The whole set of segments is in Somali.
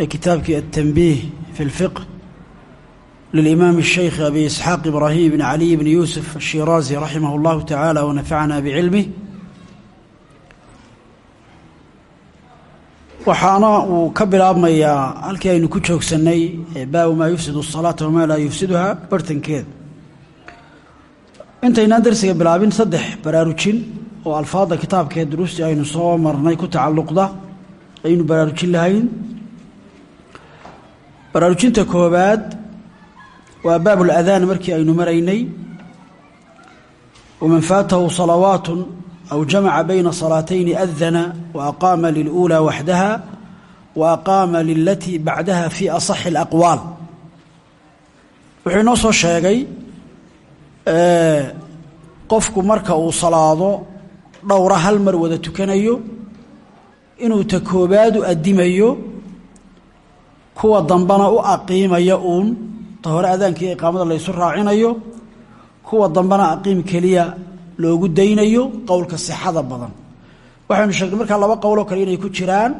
ee kitaabkii التنبيه في الفقه للإمام الشيخ أبي إسحاق إبراهيم بن علي بن يوسف الشيرازي رحمه الله تعالى ونفعنا بعلمه waxaana uu ka bilaabmayaa halkii aynu ku joogsannay baabu maa yufsidu الصalaata wamaa laa yufsiduha bartankeeda intaynaan darsiga bilaabin saddex baraarujin oo alfaadda kitaabkaee duruustii aynu soo marnay ku tacalluqda aynu baraarujin lahayn baraarujinta koobaad waa baabul adaan markii aynu maraynay. waman faatahu salawaatu aw jamaca bayna salaatayni adana wa aqaama liluulaa waxdaha wa aqaama lilatii bacdaha fii asaxi alaqwaal. Wuxuu inoo soo sheegay qofku marka uu salaado dhowra hal mar wada tukanayo inuu ta koobaadu addimayo kuwa dambana u aqiimaya uun ta hore adaankii iqaamada laysu raacinayo kuwa dambana aqiim keliya loogu daynayo qowlka sixada badan. Waxaynu sheegnay markaa laba qowloo kale inay ku jiraan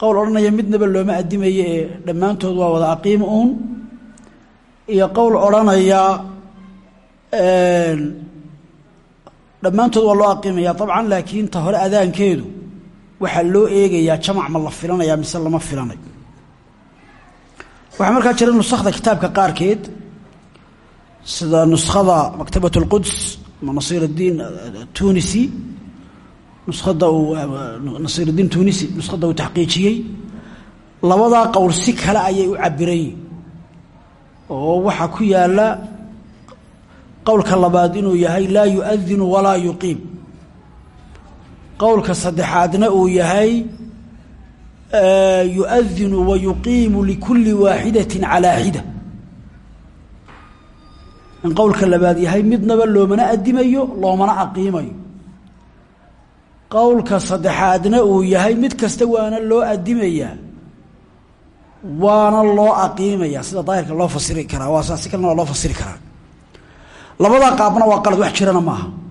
qowl odhanaya midnaba looma adimayo ee dhammaantood waa wada aqiim uun iyo qowl odhanaya dhammaantood waa loo aqiimaya dabcan laakiin ta hore adaankeedu waxaa loo eegayaa jamac ma la filanaya mise lama filanayo waxaa markaa jira nusakhda kitaabka qaarkeed sida nuskhada maktabat اlquds ama nasiir اdiin tunisi nuskhada uu nasiir اdiin tunisi nuskhada uu taxqiijiyey labadaa qowl si kale ayay u cabiran yihin oo waxaa ku yaala qowlka labaad inuu yahay laa yuadinu walaa yuqiim qowlka saddexaadna uu yahay yuadinu wayuqiimu likuli waaxidati calaa xida in qowlka labaad yahay midnaba loomana adimayo loomana aqiimayo qowlka saddexaadna uu yahay mid kasta waana loo adimayaa waana loo aqiimaya sida daahirka loo fasiri karaa waa saa si kalena waa loo fasiri karaa labadaa qaabna waa qalad wax jirana maaha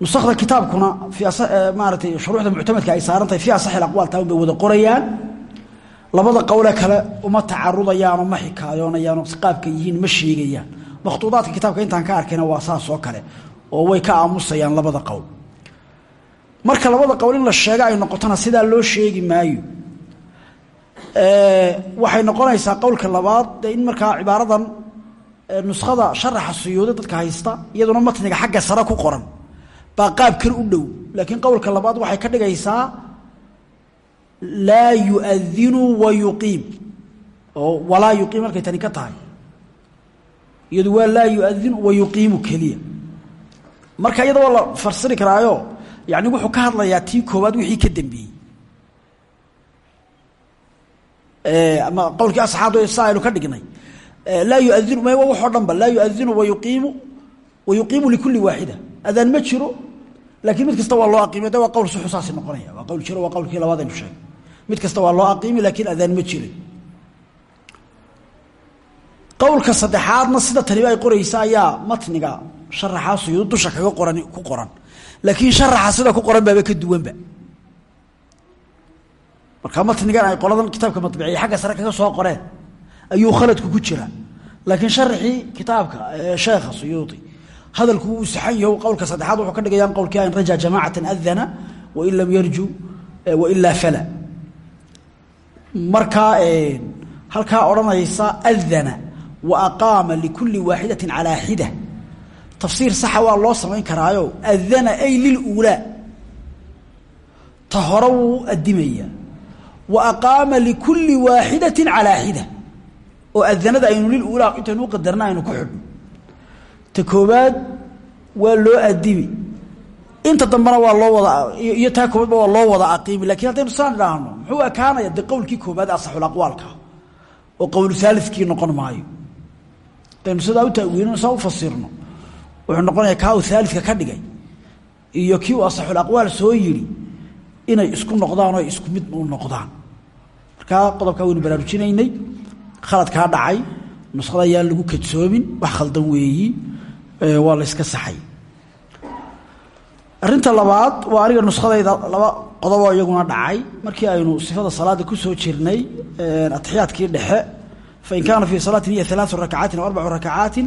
nusakda kitaabkuna maaratay shuruuxda muctamadka ay saaran tahay fi asaxi aqwaal taa bay wada qorayaan. Labada qowle kale uma tacarudayaanoo ma xikaayoonayaan oo qaabka yihiin ma sheegayaan. Makhtuudaadka kitaabka intaan ka arkayna waa saas oo kale oo way ka aamusayaan labada qowl marka labada qowl in la sheego ay noqotona sidaa loo sheegi maayo. Waxay noqonaysaa qowlka labaad dee in markaa cibaaradan nuskhada sharaxa suyuuda dadka haysta iyaduna matniga xagga sare ku qoran baa kan u dhow. Laakiin qowlka labaad waxay ka dhigaysaa laa yuadinu wa yuqiim. Oo walaa yuqiim markay tani ka tahay. Iyadu waa laa yuadinu wa yuqiimu keliya. Marka iyada waa la farsiri karaayo yani wuxuu ka hadlayaa tii koowaad wixii ka dambeeyey. Ama qowlkii asxaabta sa aynu ka dhignay. Laa yuadinu m waxoo dhan ba laa wa yuqiimu wa yuqiimu likuli waaxida. Adaan ma jiro laakiin mid kasta waa loo aqiimiy de waa qowl suxu saasi noqonaya. Waa qowl jiro waa qowlkii labaad aynu sheegay mid kasta waa loo aqiimi laakiin adaan ma jirin. Qowlka saddexaadna sida taniba ay qoraysa ayaa matniga sharaxaa suyuud dusha kaga qoran ku qoran. Laakiin sharaxa sida ku qoran baaba ka duwanba. Marka matnigan ay qoladan kitaabka madbiciya xagga sare kaga soo qoreen ayuu khaladku ku jira. Laakiin sharaxii kitaabka sheekha suyuudi hadalku wuu saxan yaho qowlka saddexaad wuxuu ka dhigayaan qowlkii in raja jamaacatan adana wain lam yarju wailaa fala. Markaa halkaa odhanaysa adana wa aqaama likuli waaxidatin calaa xida tafsiir saxa waa loo samayn karaayo adana ay liluulaa ta hore wuu adimaya wa aqaama likuli waaxidatin calaa xida oo adanada aynu liluulaa intaynu u qadarna aynu ku xidhno ta waa loo adimi inta dambena waa loo wada iyo taa koobaadba waa loo wada aqiimi laakiin haddaynu saan idhaahno muxuu ekaanaya de qowlkii koobaad asaxulaqwaalka oo qowlu aalidkii noqon maayo. Hadaynu sidaa u tawiilino saa fasirno wuxuu noqonaya kaa uu aalidka ka dhigay iyo kii uu asaxulaqwaal soo yidhi inay isku noqdaan oo isku mid u noqdaan. Markaa qodobkaa waynu baraarujinaynay khaladkaa dhacay nuskhada ayaan lagu kadsoomin wax khaldan weeyi waa la yska saxay. Arinta labaad waa aniga nuskadayda laba qodoboo iyaguna dhacay. Markii aynu sifada salaada ku soo jirnay atixiyaadkii dhexe fain kaana fii salaatin hiya alaau rakcaatin aw arbacu rakcaatin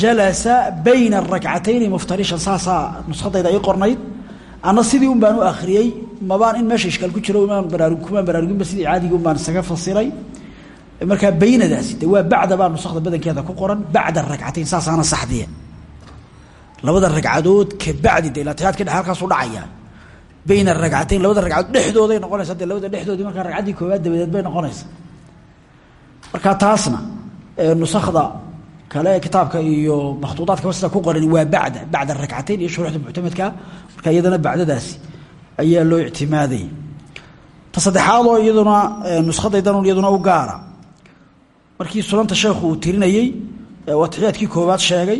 jalasa bayna arakcatayni muftarishan. Saasaa nuskadayda ii qornayd. Ana sidii un baan u akriyey mabaan in meesha ishkaal ku jiro maan baraarug kumaan baraaruginba sidii caadigii un baan isaga fasiray markaa baynadaasi de waa bacda baa nusakda badankeeda ku qoran bacda rakcatayn saasaana saxdiya. Labada ragcadood ka bacdi de atiyaadka dhe halkaasu dhacaya. Bayna ragcatayn labada ragcadood dhexdooday noqonaysa de labada dhexdoodii markaa ragcaddii koowaad dabadeed bay noqonaysa. Marka taasna nusakda kale kitaabka iyo makhtuudaadkaba sida ku qoran waa bacda bacda rakcatayn iyo shuruuxda muctamadkaa marka iyadana bacdadaasi ayaa loo ictimaadaya ta saddexaadoo iyaduna nuskadaydan iyaduna u gaara markii sunanta sheekhu uu tirinayey uu atixiyaadkii koowaad sheegay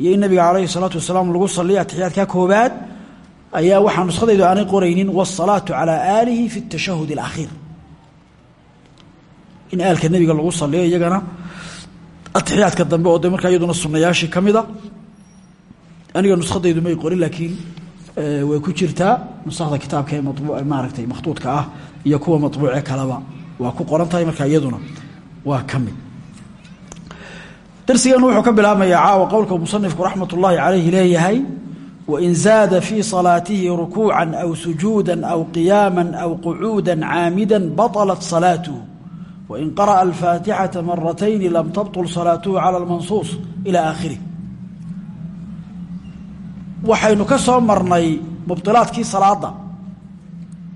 iyo in nabiga calayhi salaatu wasalaam lagu saliya atixiyaadka koowaad ayaa waxaa nuskadaydu aanay qoraynin wاsalaatu calaa aalihi fi اtashahud اlakhiir in aalka nebiga lagu saliyo iyagana atixiyaadka dambe oo de markaa iyaduna sunayaashii ka mida aniga nuskadaydu may qorin laakiin way ku jirtaa nusakda kitaabka ee maaragtay makhtuudka ah iyo kuwa maطbuuce kaleba waa ku qoran tahay markaa iyaduna waa ka mid. Darsigeenu wuxuu ka bilaabmayaa caawa qowlka musanifku raxmat ullaahi calayhi leeyahay wain zaada fii salaatihi rukuucan aw sujuudan aw qiyaaman aw qucuudan caamidan baطalat salaatuhu. Wain qara'a alfaatixata maratayni lam tabطul salaatuhu cala almansuus ilaa aakhirih waxaynu ka soo marnay mubdilaadkii salaada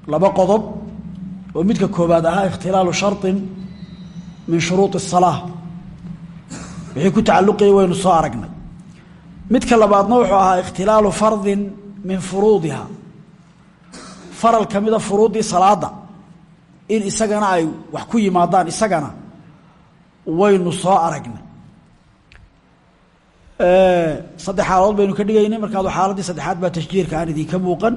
laba qodob oo midka koobaad ahaa ikhtilaalu sharin min shuruui salaa wixii ku tacaluqaya waynu soo aragnay. Midka labaadna wuxuu ahaa ikhtilaalu fardin min furuudiha. Faral ka mida furuudii salaada in isagana ay wax ku yimaadaan isagana waynu soo aragnay. Saddex xaaladood baynu ka dhigaynay markaadu xaaladii saddexaad baa tashjiirka aan idinka muuqan.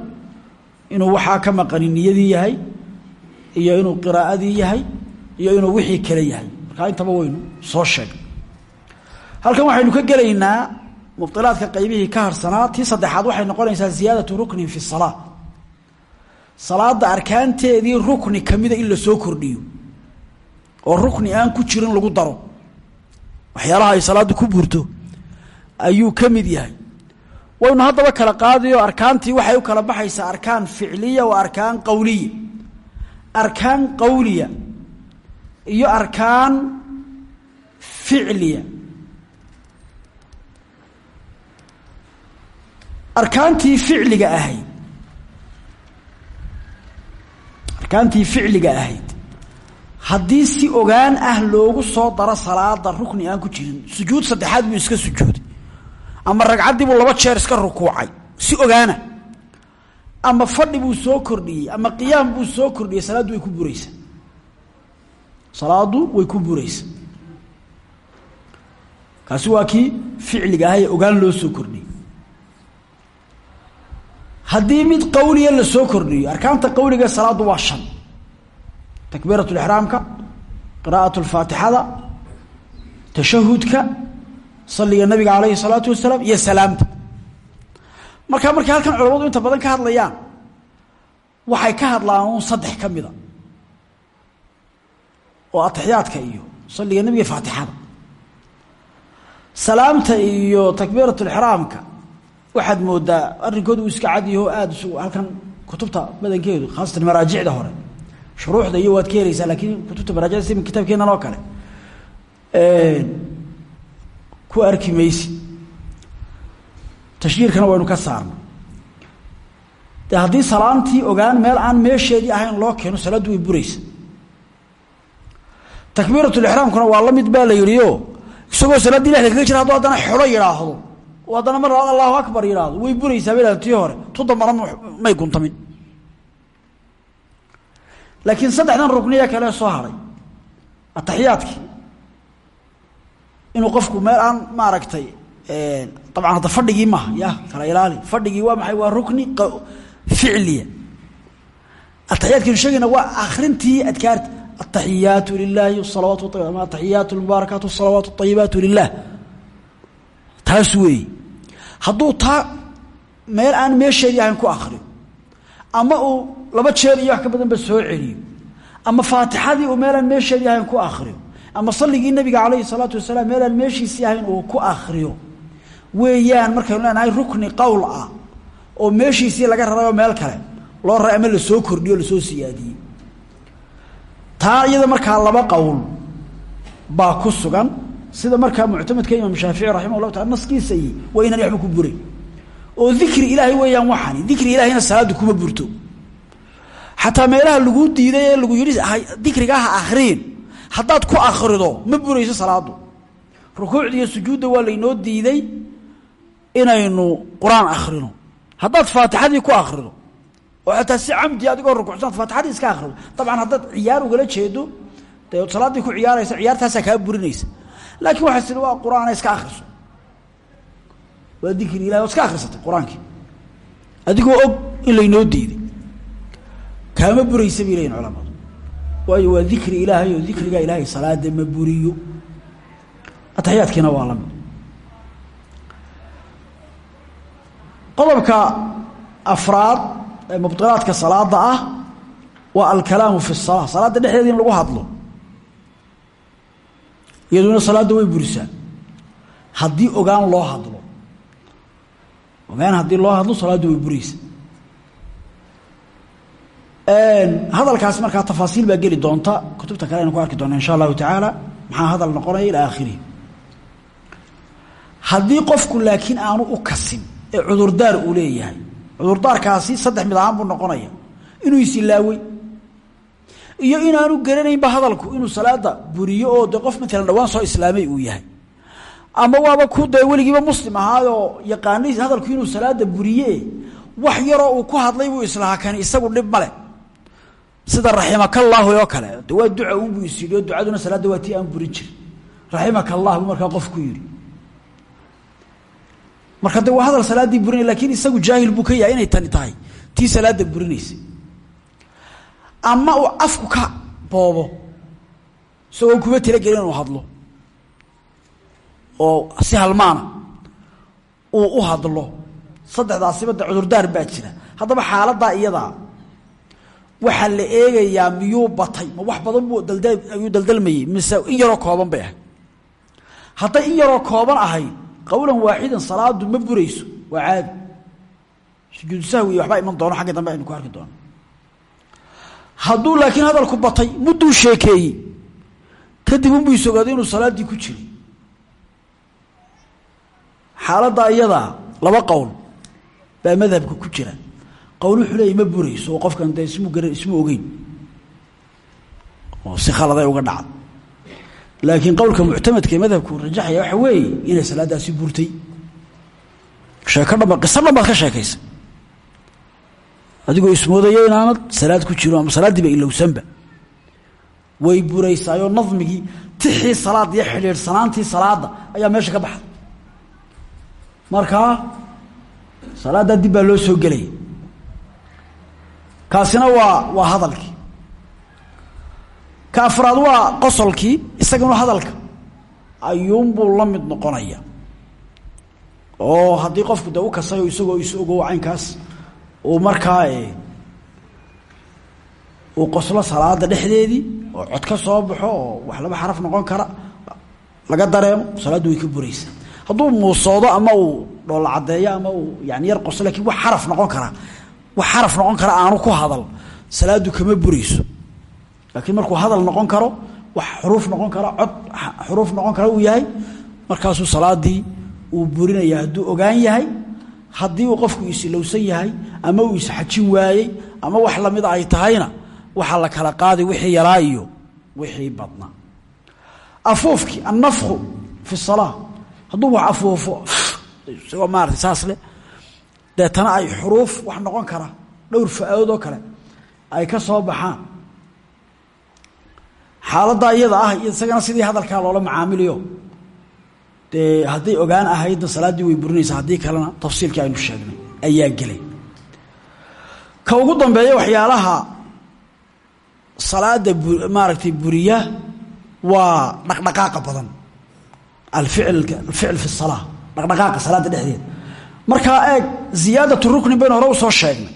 Inuu waxaa ka maqani niyadii yahay iyo inuu qiraa'adii yahay iyo inuu wixii kale yahay. Marka intaba waynu soo sheegnay halkan waxaynu ka gelaynaa mubdilaadka qaybihii ka harsanaa tii saddexaad waxay noqonaysaa ziyaadatu ruknin fi salaa salaada arkaanteedii rukni kamida in la soo kordhiyo oo rukni aan ku jirin lagu daro. Waxyaalaha ay salaaddu ku burto ayuu ka mid yahay. Waynu haddaba kala qaadiyo arkaantii waxay u kala baxaysaa arkaan ficliya wa arkaan qowliya arkaan qawliya iyo arkaan ficliya. Arkaantii ficliga ahayd. Arkaantii ficliga ahayd. Haddii si ogaan ah loogu soo daro salaada rukni aan ku jirin sujuud saddexaad buu iska sujuuday. Ama ragcaddii buu laba jeer iska rukuucay si ogaana. Ama fadhi buu soo kordhiyey ama qiyaam buu soo kordhiyey salaaddu way ku buraysaa salaaddu way ku buraysaa kaasi waa kii ficliga ah ogaan loo soo kordhiyey haddii mid qawliya la soo kordhiyo arkaanta qawliga salaaddu waa shan. Takbiirat lixraamka qiraa'at lfaatixada tashahudka saliga nabiga calayhi salaatu wasalaam iyo salaamta. Markaa markay halkan culamadu inta badan ka hadlayaan waxay ka hadlaan uun saddex ka mida oo atixiyaadka iyo saliga nabiga faatixada. Salaamta iyo takbiirat lixraamka waxaad moodaa arrinkooda uu iska cadyaho aada isu halkan kutubta badankeedu khaasatan maraajicda hore shuruuxda iyo waad ka helaysaa laakiin kutubta maraajicda si kitaabkeenan oo kale ku arki maysi. Tashjiirkana waynu ka saarna de haddii salaamtii ogaan meel aan meesheedii ahayn loo keeno salaaddu way buraysa takbiiratulixraamkuna waa la mid baa la yidhi o isagoo salaaddii lexda kaga jira hadduu haddana xolo yidhaahdo oo haddana mar allahu akbar yidhaahdo way buraysaa bay tii hore. Tu dambana may guntamin. Laakiin saddexdan rukniya kale soo haray. Ataxiyaadkii inuu qofku meel aan maaragtay dabcan hadda fadhigii maaha ya kala ilaali fadhigii waa maxay? Waa rukni ficliya. Ataxiyaadkaynu sheegayna waa akrintii adkaarta lilaahi salawaat ama ataxiyaatu lmubaarakaatu salawaat ayibaatu lilah taas weeye hadduu taa meel aan meesheedii ahayn ku akriyo ama uu laba jeer iyo wax ka badanba soo celiyo ama faatixadii uu meelaan meesheedii ahayn ku akriyo ama salligii nabiga calayhi salaatu wasalaam meelaan meeshiisii ahayn uu ku akriyo weeyaan markaynu leenahay rukni qowl ah oo meeshiisii laga rarayo meel kale loo raray ama la soo kordhiyo la soo siyaadiyey taa iyada markaa laba qowl baa ku sugan. Sida markaa muctamadka imaam shaafici raximah llahu taala naskiisa iyo waa inaan waxba ku buray oo dikri ilaahay weeyaan waxani dikri ilaahayna salaaddu kuma burto. Xataa meelaha laguu diiday ee lagu yidhi dikrigaa ha akriin haddaad ku akrido ma burayso salaaddu. Rukuucda iyo sujuudda waa laynoo diiday inaynu qur'aan akrino haddaad faatixadii ku akrido oo xataa si camdi adigoo rukucsan faatixadii iska akrido dabcan haddaad ciyaar ugala jeedo dee salaaddii ku ciyaaraysa ciyaartaasaa kaa burinaysa. Laakiin waxay tii waa qur'aana iska akriso waa dikri ilahi oo iska akrisatay qur'aankii. Adigoo og in laynoo diiday. Kaama buraysa bay leeyihiin culamadu. Waayo waa dikri ilaahay oo dikriga ilaahay salaada ma buriyo. Ataxiyaadkiina waa la mid qodobka afraad ee mubdilaadka salaada ah waa alkalaamu fi الsalaa salaadda dhexdeeda in lagu hadlo iyaduna salaadda way burisaa haddii ogaan loo hadlo ogaan haddii loo hadlo salaaddu way buraysa hadalkaasi markaa tafaasiil baa geli doonta. Kutubta kale aynu ku arki doona insha allahu tacaala. Maxaa hadal noqonaya ilaa aakhirihi haddii qofku laakiin aanu u kasin ee cudurdaar uu leeyahay cudurdaarkaasi saddex mid ahaan buu noqonaya. Inuu isilaawey iyo inaanu garanaynba hadalku inuu salaada buriyo oo de qof maalan dhawaan soo islaamay uu yahay. Ama waaba ku dee weligiiba muslim ahaayoo yaqaanay hadalku inuu salaada buriye wax yaroo uu ku hadlay buu islahaa kani isagu dhib male sida raximakallaahu oo kale. Waa duca unbuu is yidhi oo ducaduna salaadda waa tii aan burin jirin. Raximaka allah buu markaa qofku yidhi marka de waa hadal salaaddii burinay lakiin isagu jaahil buu ka yahay inay tani tahay. Tii salaadda burinaysa. Ama uu afku ka boobo isagoo kuma talagelin inuu hadlo oo si halmaana uu u hadlo. Saddexdaasiba de cudurdaar baa jira. Haddaba xaaladdaa iyadaa waxaa la eegayaa miyuu batay? Ma wax badan buu dald ayuu daldalmayey mise in yaroo kooban bay ahayd? Hadday in yaroo kooban ahayd qowlan waaxidan salaadu ma burayso waa caadi. Sujuudu sahwi iyo waxbaa iman doono xagga dambe aynu ku arki doono. Hadduu laakiin hadalku batay mudduu sheekeeyey kadib unbuu isogaaday inuu salaaddii ku jiray. Xaaladda iyadaa laba qowl baa madhabka ku jira. Qowl wuxuu leeyay ma burayso oo qofkan dee ismu garan ismu ogeyn. Oo si khaladay uga dhacda laakiin qowlka muctamadka ee madhabku rajaxaya waxa weeye inay salaaddaasi burtay sheeko dhamba qiso dhan baad ka sheekaysa. Adigoo ismoodaya inaanad salaad ku jiro ama salaaddiiba ilowsanba. Way buraysaayoo nadmigii tixii salaad iyo xidhiidhsanaantii salaadda ayaa meesha ka baxda markaa salaaddaa dib baa loo soo gelaya kaasina waa waa hadalkii ka waa qosolkii isaganu hadalka. Ayuunbuu la mid noqonaya. Oo haddii qofku de u kasayo isagoo is ogow caynkaas uu markaa uu qoslo salaada dhexdeedii oo cod ka soo baxo oo wax laba xaraf noqon kara laga dareemo salaaddu way ka buraysaa. Hadduu muusoodo ama uu dhoolla caddeeyo ama uu yani yar qoslo laakiin wax xaraf noqon kara wax xaraf noqon kara aanu ku hadal salaaddu kama burayso laakiin markuu hadal noqon karo wax xuruuf noqon kara cod xuruuf noqon kara uu yahay markaasuu salaadii uu burinaya hadduu ogaan yahay haddii uu qofku isilowsan yahay ama uu isxajin waayey ama wax lamida ay tahayna waxaa la kala qaaday wixii yaraa iyo wixii badnaa afuufkii annafku fi salaa hadduu wax afuufo isagoo maarata saas deetana ay xuruuf wax noqon kara dhowr fa-adood oo kale ay ka soo baxaan xaaladdaa iyada ah isagana sidii hadalkaa loola macaamiliyo. Dee hadday ogaan ahaydna salaaddii way burinaysa haddii kalena tafsiilkii aynu sheegnay ayaa gelay. Ka ugu dambeeya waxyaalaha salaada maaragtay buriya waa dhaqdhaqaaqa badan. Alficil alficil fi salaa dhaqdhaqaaqa salaadda dhexdeeda markaa eeg ziyaadatu ruknin baynu hore u soo sheegnay.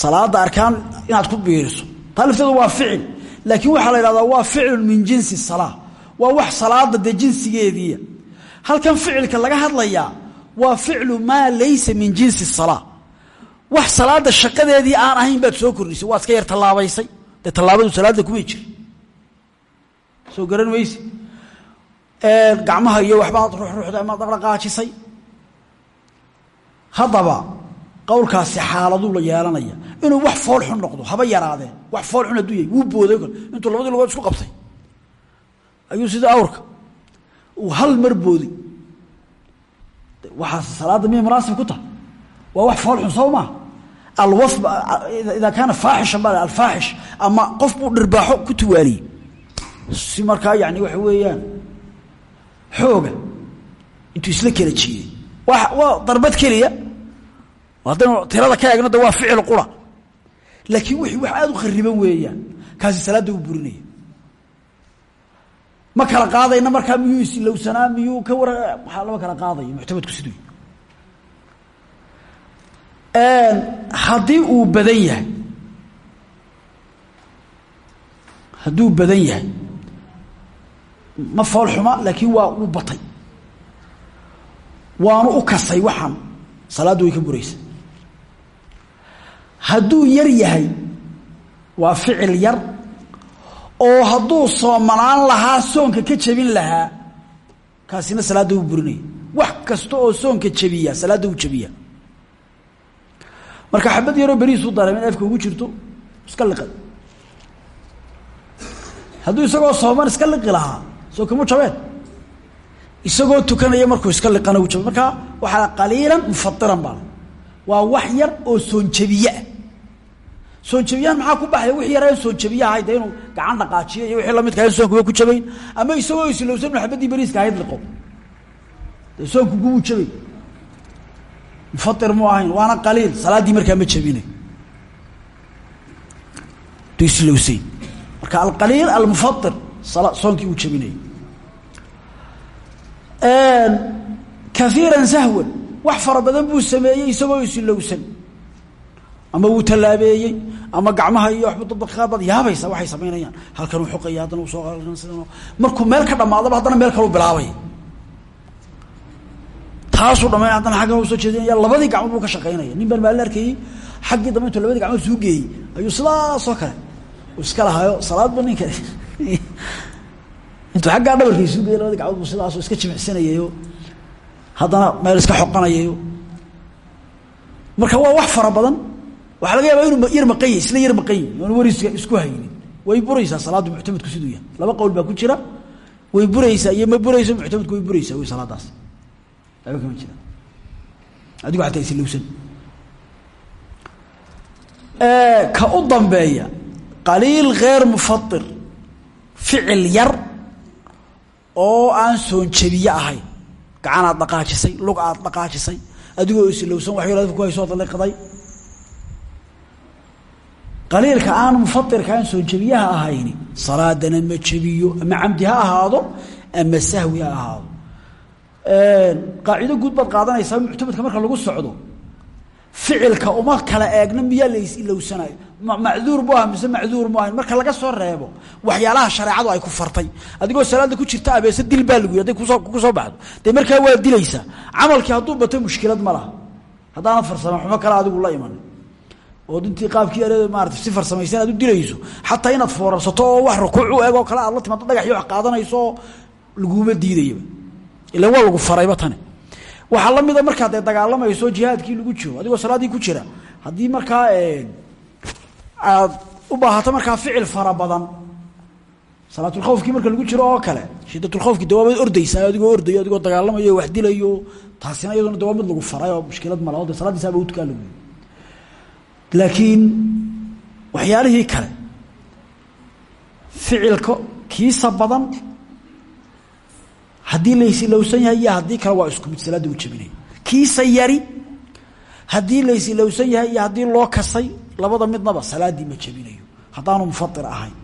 Salaada arkaan inaad ku biiriso taa waa ficil laakiin waxaa la yidhahdaa waa ficlu min jinsi salaa waa wax salaada dee jinsigeediiya. Halkan ficilka laga hadlayaa waa ficlu maa laysa min jinsi salaa wax salaada shaqadeedii aan ahayn baad soo kordhisay waad iska yar tallaabaysay. Dee tallaabadu salaadda kumay jir soo garan mayse gacmaha iyo waxbaad ruxruxda amaad dhaqdhaqaajisay haddaba qowlkaasi xaaladuu la yeelanaya. Inuu wax foolxun noqdo haba yaraadeen wax foolxun hadduu yahay wuu booday intuu labadii lugood isku qabtay. Ayuu sida awrka uu hal mar booday waxaas salaadda miyay munaasib ku tahay. Waa wax foolxun soo maa alwa idaa kaana faaxishan baa alfaaxish ama qof buu dhirbaaxo ku tuwaaliyey. Si markaa yani waxa weeyaan xooga intuu isla kala jiiday waa darbad keliya haddaynu tirada ka eegno de waa ficil qura. Laakiin wixii wax aada u khariban weeyaan kaasi salaadda uu burinaya. Ma kala qaadayna markaa miyuu islowsanaa miyuu ka war waxaa lama kala qaadayo muctamadku siduu haddii uu badan yahay hadduu badan yahay ma fool xuma laakiin waa uu batay. Waanu u kasay waxaan salaaddu way ka buraysa hadduu yar yahay waa ficil yar. Oo hadduu soomanaan lahaa soonka ka jebin lahaa kaasina salaadda wuu wax kasta oo soonka jebiya salaadda wuu jebiya marka xabad yaroo beriisuu dareem in afka ugu jirto iska liqay hadduu isagoo sooman iska liqi soo kamu jabeen. Isagoo tukanaya markuu iska liqana uu jabay marka waxaa qaliilan mufadiran baa waa wax yar oo soonjebiyeah soonjebiyahan maxaa ku baxaya wix yaraan soonjebiye ahayd de inuu gacan dhaqaajiyo iyo wixii lamidka ahayn soonkuba ku jabayn ama isagoo islowsan inu xabadii beriiska ahayd liqo. Dee soonku kumuu jabay mufair mu ahayn waana qaliil. Salaaddii markaa ma jabinay du islowsayn marka alqaliil almufair soonkii uu jabinayay kaiiran sahwan wax fara badan buu sameeyey isagoo islowsan ama wuu tallaabeeyey ama gacmaha iyo dadbaqaadbaad yaabaysa waxay samaynayaan halkanuu xoqaya haddana uu soo sidan markuu meel ka dhamaadaba haddana meel kaluu bilaabaya taasuu dhamayn haddana xaggan u soo jeedinaya. Labadii gacmood buu ka shaqaynaya. Nin baan maali arkayey xaggii dambe intuu labadii gacmood suu geeyey ayuu sidaasoo kale iska lahaayo salaadba ninka intuu aggaa dhabarkii suu geeyey labadii gacmood buu iska jimicsanayayo haddana meel iska xoqanayayo marka waa wax fara badan waxaa laga yaabaa inuu yar maqanyi isla yar maqanyi oonu wariska isku haynin. Way buraysaa salaaddu muctamadku siduu yahay. Laba qowl baa ku jira. Way buraysaa iyo ma burayso muctamadku way buraysaa wy salaadaas. Aba kama jira. Adigo ataa islowsan ka u dambeeya qaliil kheer mufair ficil yar oo aan soonjabiye ahayn gacan aad dhaqaajisay lug aad dhaqaajisay. Adigoo islowsan wax yar ku haysoo daliqday qaliilka aan mufairka aan soonjabiyaha ahayni salaadana ma jabiyo ama camdi ha ahaado ama sahwi ha ahaado. Qaacido guud baad qaadanaysaa marka lagu socdo ficilka uma kala eegna miyaa la isilowsanayo macduur bu ah mise macduur mu ahayn? Marka laga soo reebo waxyaalaha shareecadu ay ku fartay. Adigoo salaada ku jirta abeese dil baa lagu haday ku soo ku soo baxdo. Dee markaa waa dilaysaa camalkii hadduu bato mushkilad ma laha. Haddaanad farsama xumo kale adigu la iman oo intii qaabkii are maarata si farsamaysan aad u dilayso. Xataa inaad foorarsato oo wax rukuuc u eeg oo aad la timaado dhagax iyo qaadanayso oo laguma diidayaba. Waa lagu farayba tani. Waxaa la mida markaa dee dagaalamayso jihaadkii lagu jiro adigoo salaaddii ku jira haddii markaa aad u baahato markaa ficil fara badan salaatulkhawfkii marka lagu jiro oo kale shidatulkhawfki de waabaad ordaysaa adigoo ordayo adigoo dagaalamayo wax dilayo taasina iyaduna de lagu faray oo mushkilad ma laho de salaaddiisaaba udkaa lagu laakiin waxyaalihii kale ficilka kiisa badan haddii laysilowsan yahay iyo haddii kale waa isku mid salaadda u jabinaya kiisa yari haddii laysilowsan yahay iyo haddii loo kasay labada midnaba salaaddii ma jabinayo haddaanu mufair ahayn.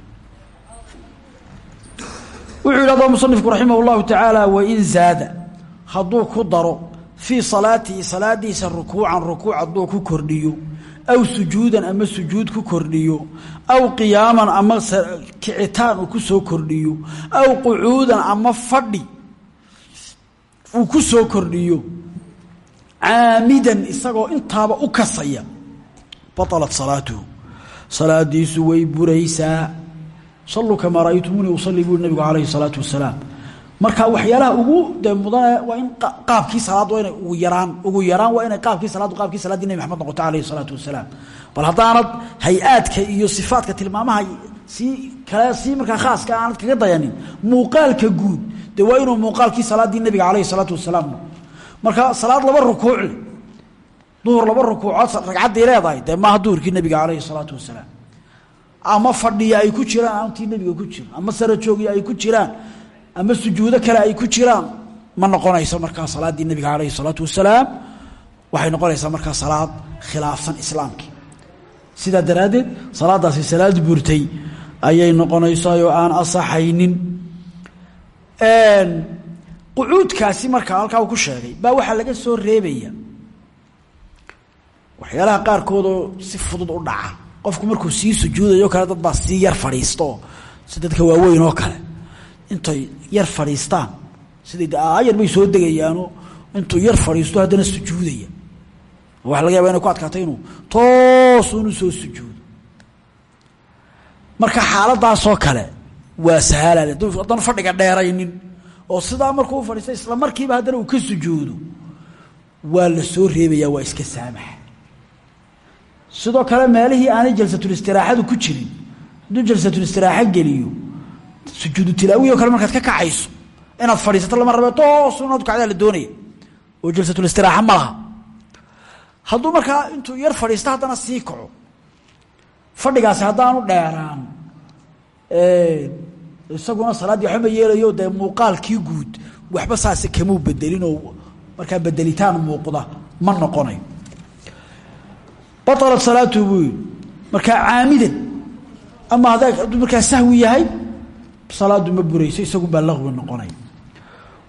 Wuxuu yidhahda musanifku raximah اllahu tacaala wain zaada hadduu ku daro fii salaatihi salaadiisa rukuucan rukuuc hadduu ku kordhiyo aw sujuudan ama sujuud ku kordhiyo aw qiyaaman ama kicitaan uu ku soo kordhiyo aw qucuudan ama fadhi uu ku soo kordhiyo caamidan isagoo intaaba u kasaya baalat salaatuhu salaadiisu way buraysaa saluu kamaa ra'aytumuunii usalli buuri nabigu calayhi salaatu wasalaam marka waxyaalaha ugu de waa in qaabkii salaad waa ugu yaraan ugu yaraan waa inay qaabkii salaaddu qaabkii salaadii nebi maxamed noqoto calayhi salaatu wasalaam. Bal haddaanad hay'aadka iyo sifaadka tilmaamaha sii kale sii markaa khaaska aanad kaga dayanin muuqaalka guud de waa inuu muuqaalkii salaaddii nebiga calayhi salaatu wasalaam marka salaad laba rukuucle duhur laba rukuucood ragcaddii leedahay dee maaha duhurkii nebiga calayhi salaatu wasalaam. Ama fadhiya ay ku jiraan aantii nebiga ku jiro ama sarajoogya ay ku jiraan ama sujuudo kale ay ku jiraan. Ma noqonayso markaa salaaddii nebiga calayhi salaatu wasalaam waxay noqonaysaa markaa salaad khilaafsan islaamkii. Sidaa daraaddeed salaadaasi salaad burtay ayay noqonaysaa oo aan asaxaynin. Qucuudkaasi markaa halkaa ku sheegay baa waxaa laga soo reebaya. Waxyaalaha qaarkoodoo si fudud u dhaca. Qofku markuu sii sujuudayo kale dad baa sii yar fadhiistaoo si dadka waaweyn oo kale intay yar fadhiistaan. Siday aayar bay soo degayaano intuu yar fadhiisto haddana sujuudaya. Waxa laga yaba inay ku adkaatay inuu toosuunu soo sujuudo. Marka xaaladaasoo kale waa sahalal haddaan fadhiga dheeraynin. Oo sidaa markuu u isla markiiba haddana uu ka sujuudo waa la soo reebaya waa iska saamax. Sidoo kale meelihii aanay jalsatulistiraaxadu ku jirin hadduu jalsatulistiraaxa geliyo sujuudu tilaawihi o kale markaad ka kacayso inaad fadhiisato lama rabe toosu inaad kacdaa la doonaya. Oo jalsatulistiraxa ma laha. Hadduu markaa intuu yar fadhiisto haddana sii kaco. Fadhigaasi haddaanu dheeraan isaguna salaaddii waxba ma yeelayo dee muuqaalkii guud waxba saase kamuu bedelinoo markaa bedelitaan muuqda ma noqonayo baalat salaatuhu buu yidhi markaa caamidan ama hadduu markaa sahwi yahay salaadu ma burayso isagunbaa laqwi noqonaya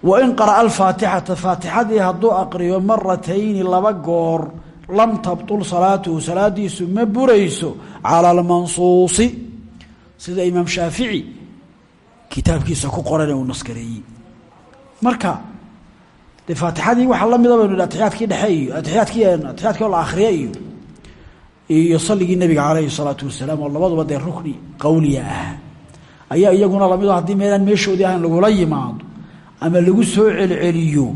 wa in qara'a alfaatixata faatixadii hadduu aqriyo maratayni laba goor lam tabtul salaatuhu salaadiisu ma burayso cala almansuusi. Sida imaam shaafici kitaabkiisa ku qoran uu naskareeyey. Marka dee faatixadii waxaa la mida baynu atiyaadkii dhexe iyo atiyaadkii la akhriya iyo iyo saligii nebiga calayhi salaatu wasalaam oo labaduba dee rukni qowliya ah ayaa iyaguna lamido haddii meelaan meeshoodii ahayn lagula yimaado ama lagu soo celceliyo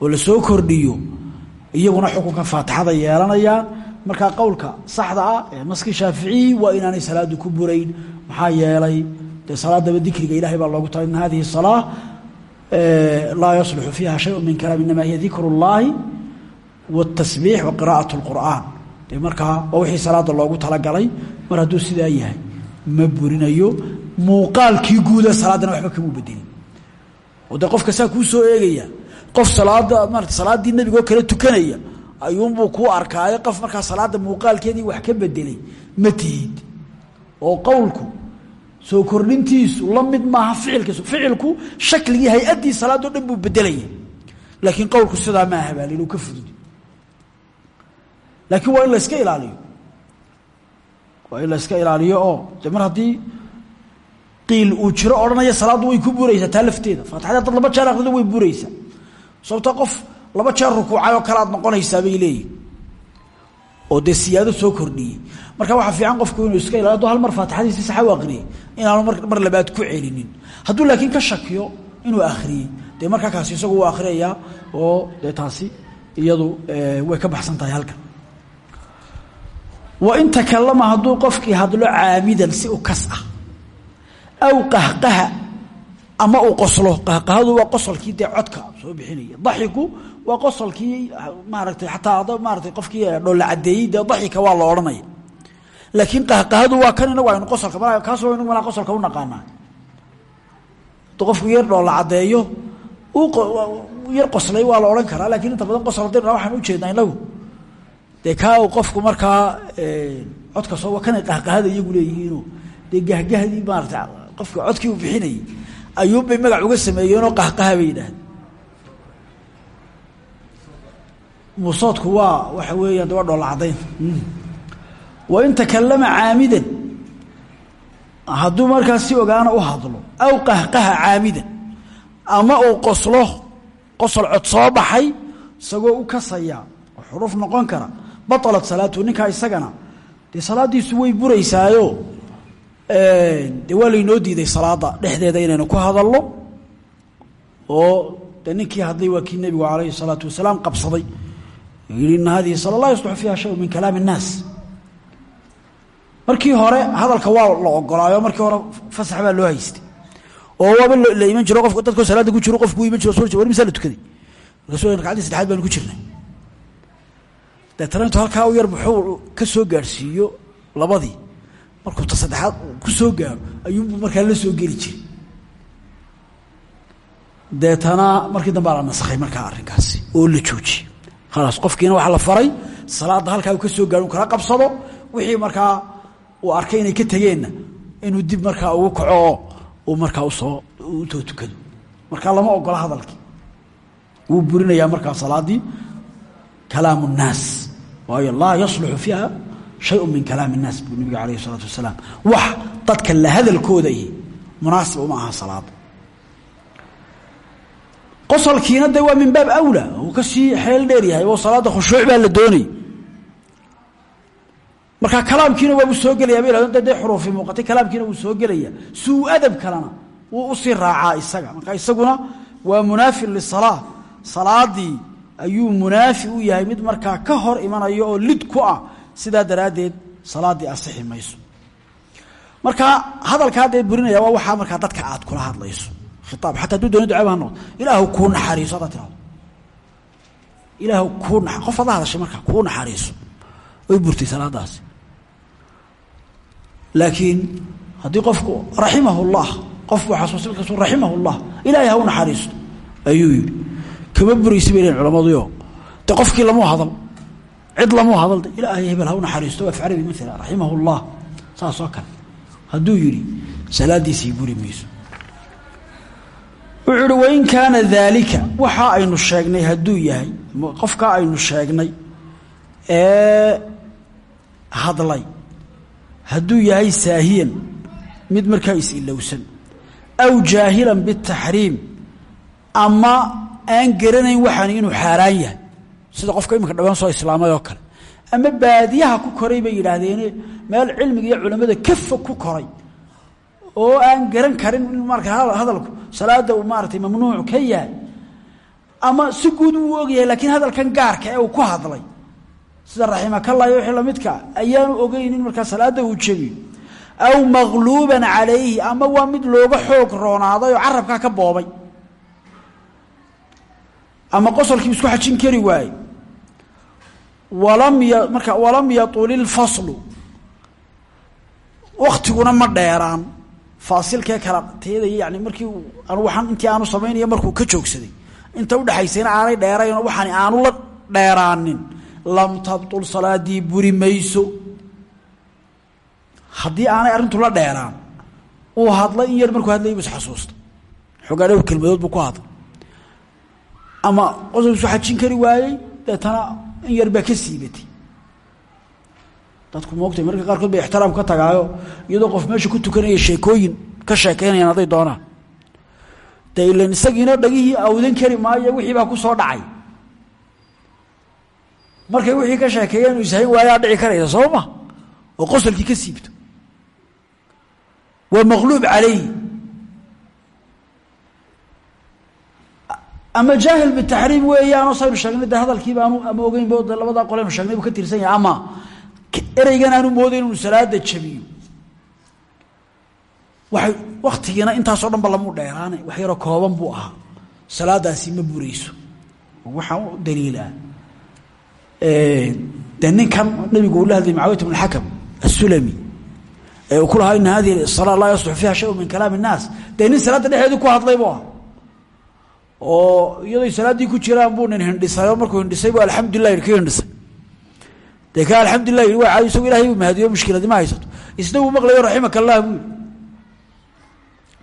oo la soo kordhiyo iyaguna xukunka faatixada yeelanayaan markaa qowlka saxda ah ee naskii shaaficiyi waa inaanay salaadu ku burayn maxaa yeelay dee salaadaba dikriga ilahay baa loogu tala in hadihi salaa laa yasluxu fiiha shayun min kalaam inama hiya dikru اllahi wاtasbiix wa qira'aة اlqur'aan dee markaa waa wixii salaada loogu talagalay mar hadduu sidaa yahay ma burinayo muuqaalkii guuda salaaddana waxba kamuu bedelin oo dee qofka saa kuu soo eegaya qof salaada maarata salaaddii nebigoo kale tukanaya ayuunbuu kuu arkaayo qof markaa salaadda muuqaalkeedii wax ka bedelay ma tihid. Oo qowlku soo kordhintiisu la mid maaha ficilkiisu ficilku shakligii hay'addii salaado dhan buu bedelaya laakiin qowlku sidaa ma aha baalin uu ka fudud. Laakiin waa in la iska ilaaliyo waa in iska ilaaliyo oo de mar haddii qiil jiro odhanaya salaaddu way ku buraysaa taa faatixada dad laba jeer akrido way buraysaa. Sababto qof laba jeer rukuucay oo kale aad bay leeyihiin oo dee siyaado soo kordhiyey. Marka waxaa fiican qofku inuu iska ilaaliyo hal mar faatixadiisi saxa u aqriyey inaanu mar mar labaad ku celinin. Hadduu laakiin ka shakiyo inuu akhriyey dee markaa kaasi isagu uu akhriyayaa oo dee taasi iyadu way ka baxsan tahay halkan wain takalama hadduu qofkii hadlo caamidan si u kas ah aw qahqaha ama uu qoslo. Qahqahadu waa qosolkii codka soo bixinaya. Daxiku waa qosolkii maaragtay xataa ad maaratay qofkii dhoolla caddeeyey dee daxika waa la odhanaya. Laakiin qahqahadu waa kan inagu aynu qosolka m kaas inagu malaa qosolka u naqaanaa. Qofku yar dhoola caddeeyo yar qoslay waa la odhan karaa. Lakiin inta badan qosol hadaynu waxaan ujeednaa inagu dee qofku markaa codka soo kanay qahqahada iyagu leeyihiinoo dee gahgahdii maarata qofka codkii uu bixinayay ayuunbay magac uga sameeyeenoo qahqaha bay yidhaahdeen. Muusoodku waa waxa weeyaan de waa dhoola caddayn wain takalama caamidan hadduu markaa si ogaana u hadlo aw qahqaha caamidan ama uu qoslo qosol cod soo baxay isagoo u kasaya xuruf noqon kara batalat salaatu ninkaa isagana. Dee salaaddiisu way buraysaayo. Dee waa laynoo diiday salaada dhexdeeda inaynu ku hadalno. Oo de hadlay waa kii nebigu calayhi salaatu wasalaam qabsaday. Yihi ina hadihi sala laa yasluxu shay min kalaami الnaas markii hore hadalka waa la ogolaayo markii hore fasax baa loo haystay. Oo waaba la iman jiro qofka dadkoo salaada ku jiro qofku iman jiro so war misaa la tukaday. Markaasu ragcaddii saddexaad ku jirnay deetana intu halkaa u yar muxuu ka soo gaadhsiiyo labadii. Markuu ta saddexaad ku soo gaaro ayuunbuu markaa la soo geli jiray. Deetana markii dambaa la nasakhay markaa arrinkaasi oo la joojiyey. Khalaas qofkiina waxaa la faray salaadda halkaa ka soo gaaro kala qabsado wixii markaa uu arkay inay ka tegeenna inuu dib markaa ugu kaco oo markaa u soo utoo tukado. Markaa lama ogola hadalkii. Wuu burinayaa markaa salaaddii kalaamu الnaas waayo laa yasluxu fiiha shayءu min kalaami الnaas buu nabiga alayh الsalaatu wasalaam wax dadka la hadalkooda ihi munaasib uma aha salaada qosolkiina de waa min baab awlى uu ka sii xeel dheer yahay oo salaadda khushuuc baa la doonay marka kalaamkiina waabu soo gelaya bay hahdeen dee xuruufi muuqatay kalaamkiina wuu soo gelaya suu adab kalena wuu usii raacaa isaga marka isaguna waa munaafin lisalaa salaadii ayuu munaafi u yahay mid markaa ka hor imanayo oo lid ku ah sidaa daraaddeed salaaddii asixi mayso. Marka hadalkaa dee burinaya waa waxaa markaa dadka aad kula hadlayso. Khitaab xataa hadduu doona ducaba noqdo ilaahu kuu naxariiso haddaad ilaahu kuu na qof hadashay markaa kuu naxariiso. Way burtay salaadaasi. Laakiin haddii qofku raximah اllah qof buu xasuusta markaasu raximah اllah ilaahay ha u naxariisto ayuu yidhi kama buraysa bay culamaduyo de qofkii lamuu hadal cid lamuu hadal ilaahay hebel ha u naxariisto afcarabi maala raximah اllah saas oo kale. Hadduu yidhi salaaddiisii buri mayso. Wuxuu uhi wain kaana daalika waxa aynu sheegnay hadduu yahay qofkaa aynu sheegnay ee hadlay. Hadduu yahay saahiyan mid markaa is-ilowsan. Aw jaahilan bitaxriim ama aan garanayn waxaani inuu xaaraan yahay. Sida qofka iminka dhawaan soo islaamay oo kale. Ama baadiyaha ku koray bay yidhaahdeene meel cilmiga iyo culammada kafa ku koray. Oo aan garan karin in marka hadalku salaada uu maaratay mamnuuc ka yahay. Ama si guud uu ogyahay laakiin hadalkan gaarka ee uu ku hadlay. Sida raximakallah iyo wixii lamidka ayaanu ogeyn in markaa salaada uu jebiyo aw maqluuban calayhi ama waa mid looga xoog roonaaday oo carabkaa ka boobay ama qosolkii isku xajin kari waaye walam ya marka walam yatul ilfaslu waktiguna ma dheeraan. Faasilkee kala teedaya yani markii anu waaan intii aanu samaynayo markuu ka joogsaday. Inta udhexaysayna aanay dheeraynoo waxaani aanu la dheeraanin. Lam tabtul salaadii buri mayso. Haddii aanay arrintu la dheeraan uu hadlay in yar markuu hadlay bu isxasuusta xoogaa dhowr kelmadood buu ku hadlay ama qosol isu xajin kari waayey deetana in yar baa ka siibatay dadku moogtay marka qaarkood bay ixtiraam ka tagaayo iyadoo qof meesha ku tukanaya sheekooyin ka sheekeynayaan hadday doonaan. De ilan isagiina dhagihii awdan kari maayo wixii baa ku soo dhacay. Markay wixii ka sheekeeyeen uu ishayn waayaa dhici karaysa soo ma? Oo qosolkii ka siibto. Waa maqluub calayhi ama jaahil bitaxriim weeyaanoo saynu sheegnay de hadalkiiba aanu ama ogeynba de labadaa qolenu sheegnay buu ka tirsan yahay. Ama ereygan aanu moodayn inuu salaada jabiyo waay waktigiina intaasoo dhan ba lamu dheeraane wax yaroo kooban buu ahaa. Salaadaasi ma burayso. Waxaa u daliila. De ninkan nabigu uu la hadlay mucaawiyat bn xakam asulami ee uu ku lahaa ina hadihi salaa laa yaslux fiiha min kalaami الnaas dee nin salaadda dhexeedii ku hadlay bu ah oo iyadoy salaaddii ku jiraan buu nin hindhisay oo markuu hindhisay bu alxamdulilah yidhi kii hindhisay? Dee ka alxamdulilah yidhi waa caadi isagu ilahay buu mahadiyo mushkiladi ma haysato. Isna wuu maqlayo raximaka allah buu yidhi.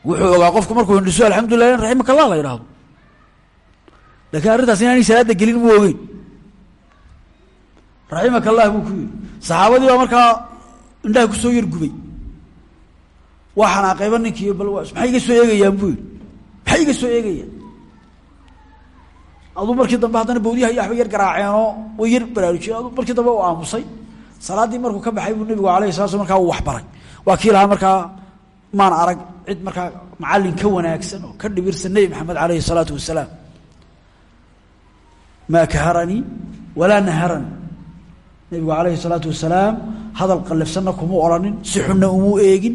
Wuxuu ogaa qofku markuu hindhiso alxamdulilah in raximaka allah la yidhaahdo. Laakiin arrintaas inaanay salaadda gelin mu ogeyn. Raximaka allah buu ku yidhi. Saxaabadii baa markaa indhaha ku soo yargubay. Waa xanaaqayba ninkii bal maxay iga soo eegayaan? buu yidhi. Maxay iga soo eegayaan aduu markii dambe haddana bowlyaha waba yar garaaceenoo way yar baraarujiyeen aduu markii dambe u aamusay. Salaaddii markuu ka baxay buu nabigu alayhi salat sl markaa uu waxbaray waa kii markaa maan arag cid markaa macallin ka wanaagsan oo ka dhibirsan nebi maxamed alayhi salaatu wasalaam. Maa kaharanii walaa naharanii nebigu alayhi salaatu wasalaam hadal qallafsanna kumuu odhanin si xunna umuu eegin.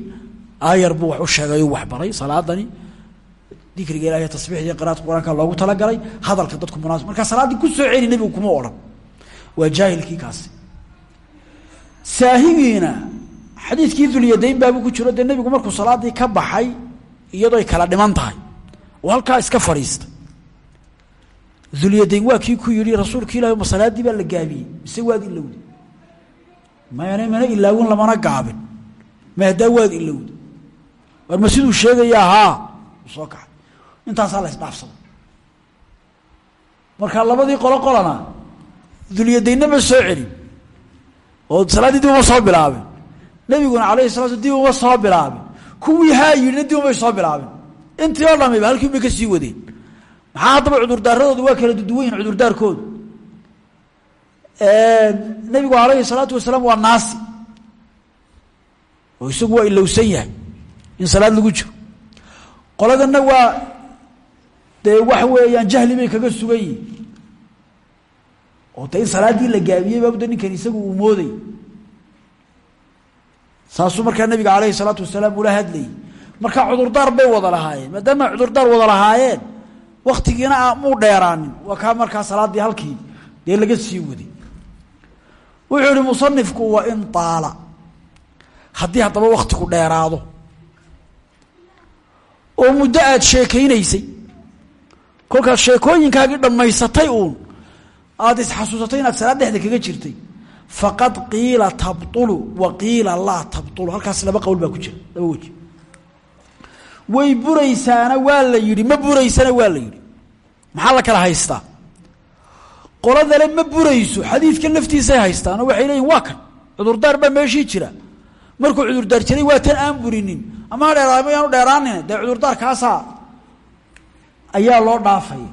Aayar buu wax u sheegayo waxbaray salaadani dikriga ilahiy tasbiixdii qiraadka qur'aanka loogu talagalay hadalka dadku munaasib. Markaa salaaddii ku soo celi nebigu kuma odhan. Waa jaahilkii kaasi. Saahigiina xadiidkii dulyadayn baabuu ku jiro dee nebigu markuu salaaddii ka baxay iyadooy kala dhiman tahay. Halkaa iska fadhiistay. Dulyadayn waa kii ku yidhi rasuulka ilahi ma salaaddii baa la gaabiyey mise waad ilowday mayana mana ilaawin lamana gaabin ma haddaa waad ilowday war ma siduu sheegayaa haa soo kaxay intaasaa la isdhaafsada markaa labadii qolo qolana dulyadaynna soo celin. Oo salaaddii dib uma soo bilaabin. Nabiguna alayhi sala dib uma soo bilaabin. Kuwii haa dib umay soo bilaabin. Intii oo dhamiba halkii bay ka sii wadeen. Maxaa haddaba cudurdaaradooda waa kala yihiin cudurdaarkoodu? Nebigu alayhi salaatu wasalaam waa naasi. Oo isagu waa ilowsan yahay in salaad lagu jiro. Qoladanna waa dee waxa weeyaan jahli bay kaga sugan yihiin oo de in salaaddii la gaabiyey baabda ninkan isagu uu mooday. Saasuu markaa nabiga alayhi salaatu wasalaam ula hadlayay. Markaa cudurdaar bay wada lahaayeen maadaama cudurdaar wada lahaayeen waktigiina muu dheeraanin. Waa kaa markaa salaaddii halkii dee laga sii waday. Wuxuu yihi musanifku wa in taala. Haddii haddaba waktigu dheeraado. Oo muddo aad sheekaynaysay kolkaad sheekooyinkaagii dhammaysatay uun. Aada isxasuusatay inaad salaad dhexda kaga jirtay. Faqad qiila tabطulu wa qiila laa tabطulu halkaas laba qowl baa ku jira laba weji. Way buraysaana waa la yidhi ma buraysana waa la yidhi. Maxaa la kala haystaa? Qoladale ma burayso xadiidka laftiisay haystaanoo waxay leeyihiin waa kan cudurdaar baa meeshii jira. Markuu cudurdaar jiray waa tan aan burinin. Ama ha dheeraada mayaanu dheeraanin dee cudurdaarkaasaa ayaa loo dhaafaya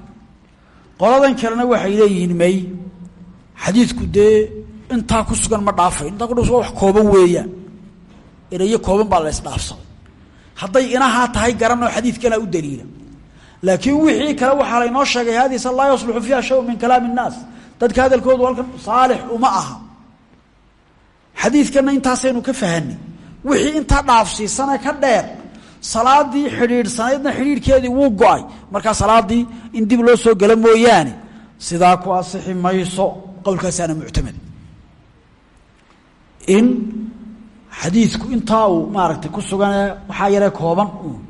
qoladan kalena waxay leeyihiin may. Xadiidku dee intaa ku sugan ma dhaafay. Intaa ku dhus wax kooban weeyaan erayo kooban baa la isdhaafsaday. Hadday inahaa tahay garanoo xadiidkanaa u daliila. Laakiin wixii kale waxaa laynoo sheegay hadiisa laa yasluxu fiiha shayu min kalaami الnaas dadka hadalkoodu halkan saalix uma aha. Xadiidkana intaasaynu ka fahanay wixii intaa dhaafsiisane ka dheer salaadii xidhiidhsanaydna xidhiidhkeedii wuu go'ay. Markaa salaadii in dib loo soo gala mooyaane sidaa ku asixi mayso qowlkaasaana muctamad. In xadiidku intaa uu maaragtay ku suganee waxaa yaree kooban uun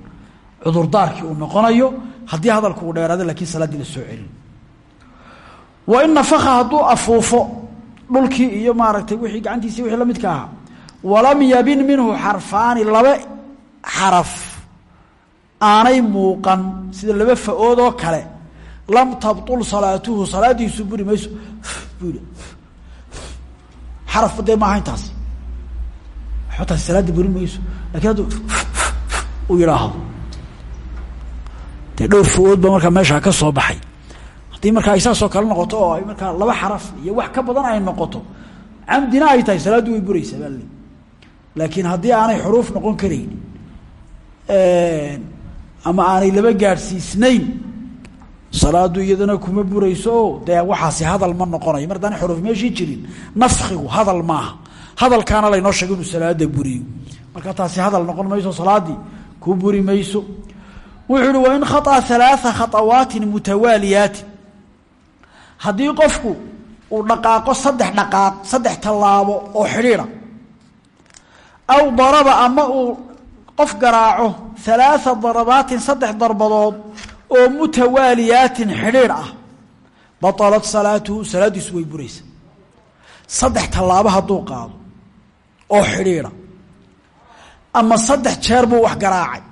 cudurdaarkii uu noqonayo haddii hadalku uu dheeraado lakiin salaaddii la soo celin. Wa in nafaka hadduu afuufo dhulkii iyo maaragtay wixii gacantiisii wixii la midka ahaa walam yabin minhu xarfaani laba xaraf aanay muuqan sida laba fa-oodoo kale. Lam tabطul salaatuhu salaadiisu buri mayso yihi xarafba dee maaha intaas. Taasi salaadda buri mayso laakiin hadduu uu yidhaahdo dee dhowr fa-ood ba markaa ka soo baxay. Haddii markaa ay saasoo kale noqoto oo ay markaa laba xaraf iyo wax ka badan ay noqoto camdina ay tahay salaaddu way buraysaa baa laakiin haddii aanay xuruuf noqon karayn ama aanay laba gaadhsiisnayn salaadu iyadana kuma burayso oo dee waxaasi hadal ma noqonayo mar haddaan xuruuf meeshii jirin nafkigu hadal maaha hadalkaana laynoo sheegay inuu salaada buriyo marka taasi hadal noqon mayso salaaddii ku buri mayso wuxuu uhi wain khaطأa ثalaaثa khaطawaatin mutawaaliyaatin haddii qofku uu dhaqaaqo saddex dhaqaaq saddex tallaabo oo xidhiidha aw daraba ama uu qof garaaco halaaa darabaatin saddex darbadood oo mutawaaliyaatin xidhiidh ah batalat salaatuhu salaaddiisu way buraysa saddex tallaabo hadduu qaado oo xidhiidha ama saddex jeer buu wax garaacay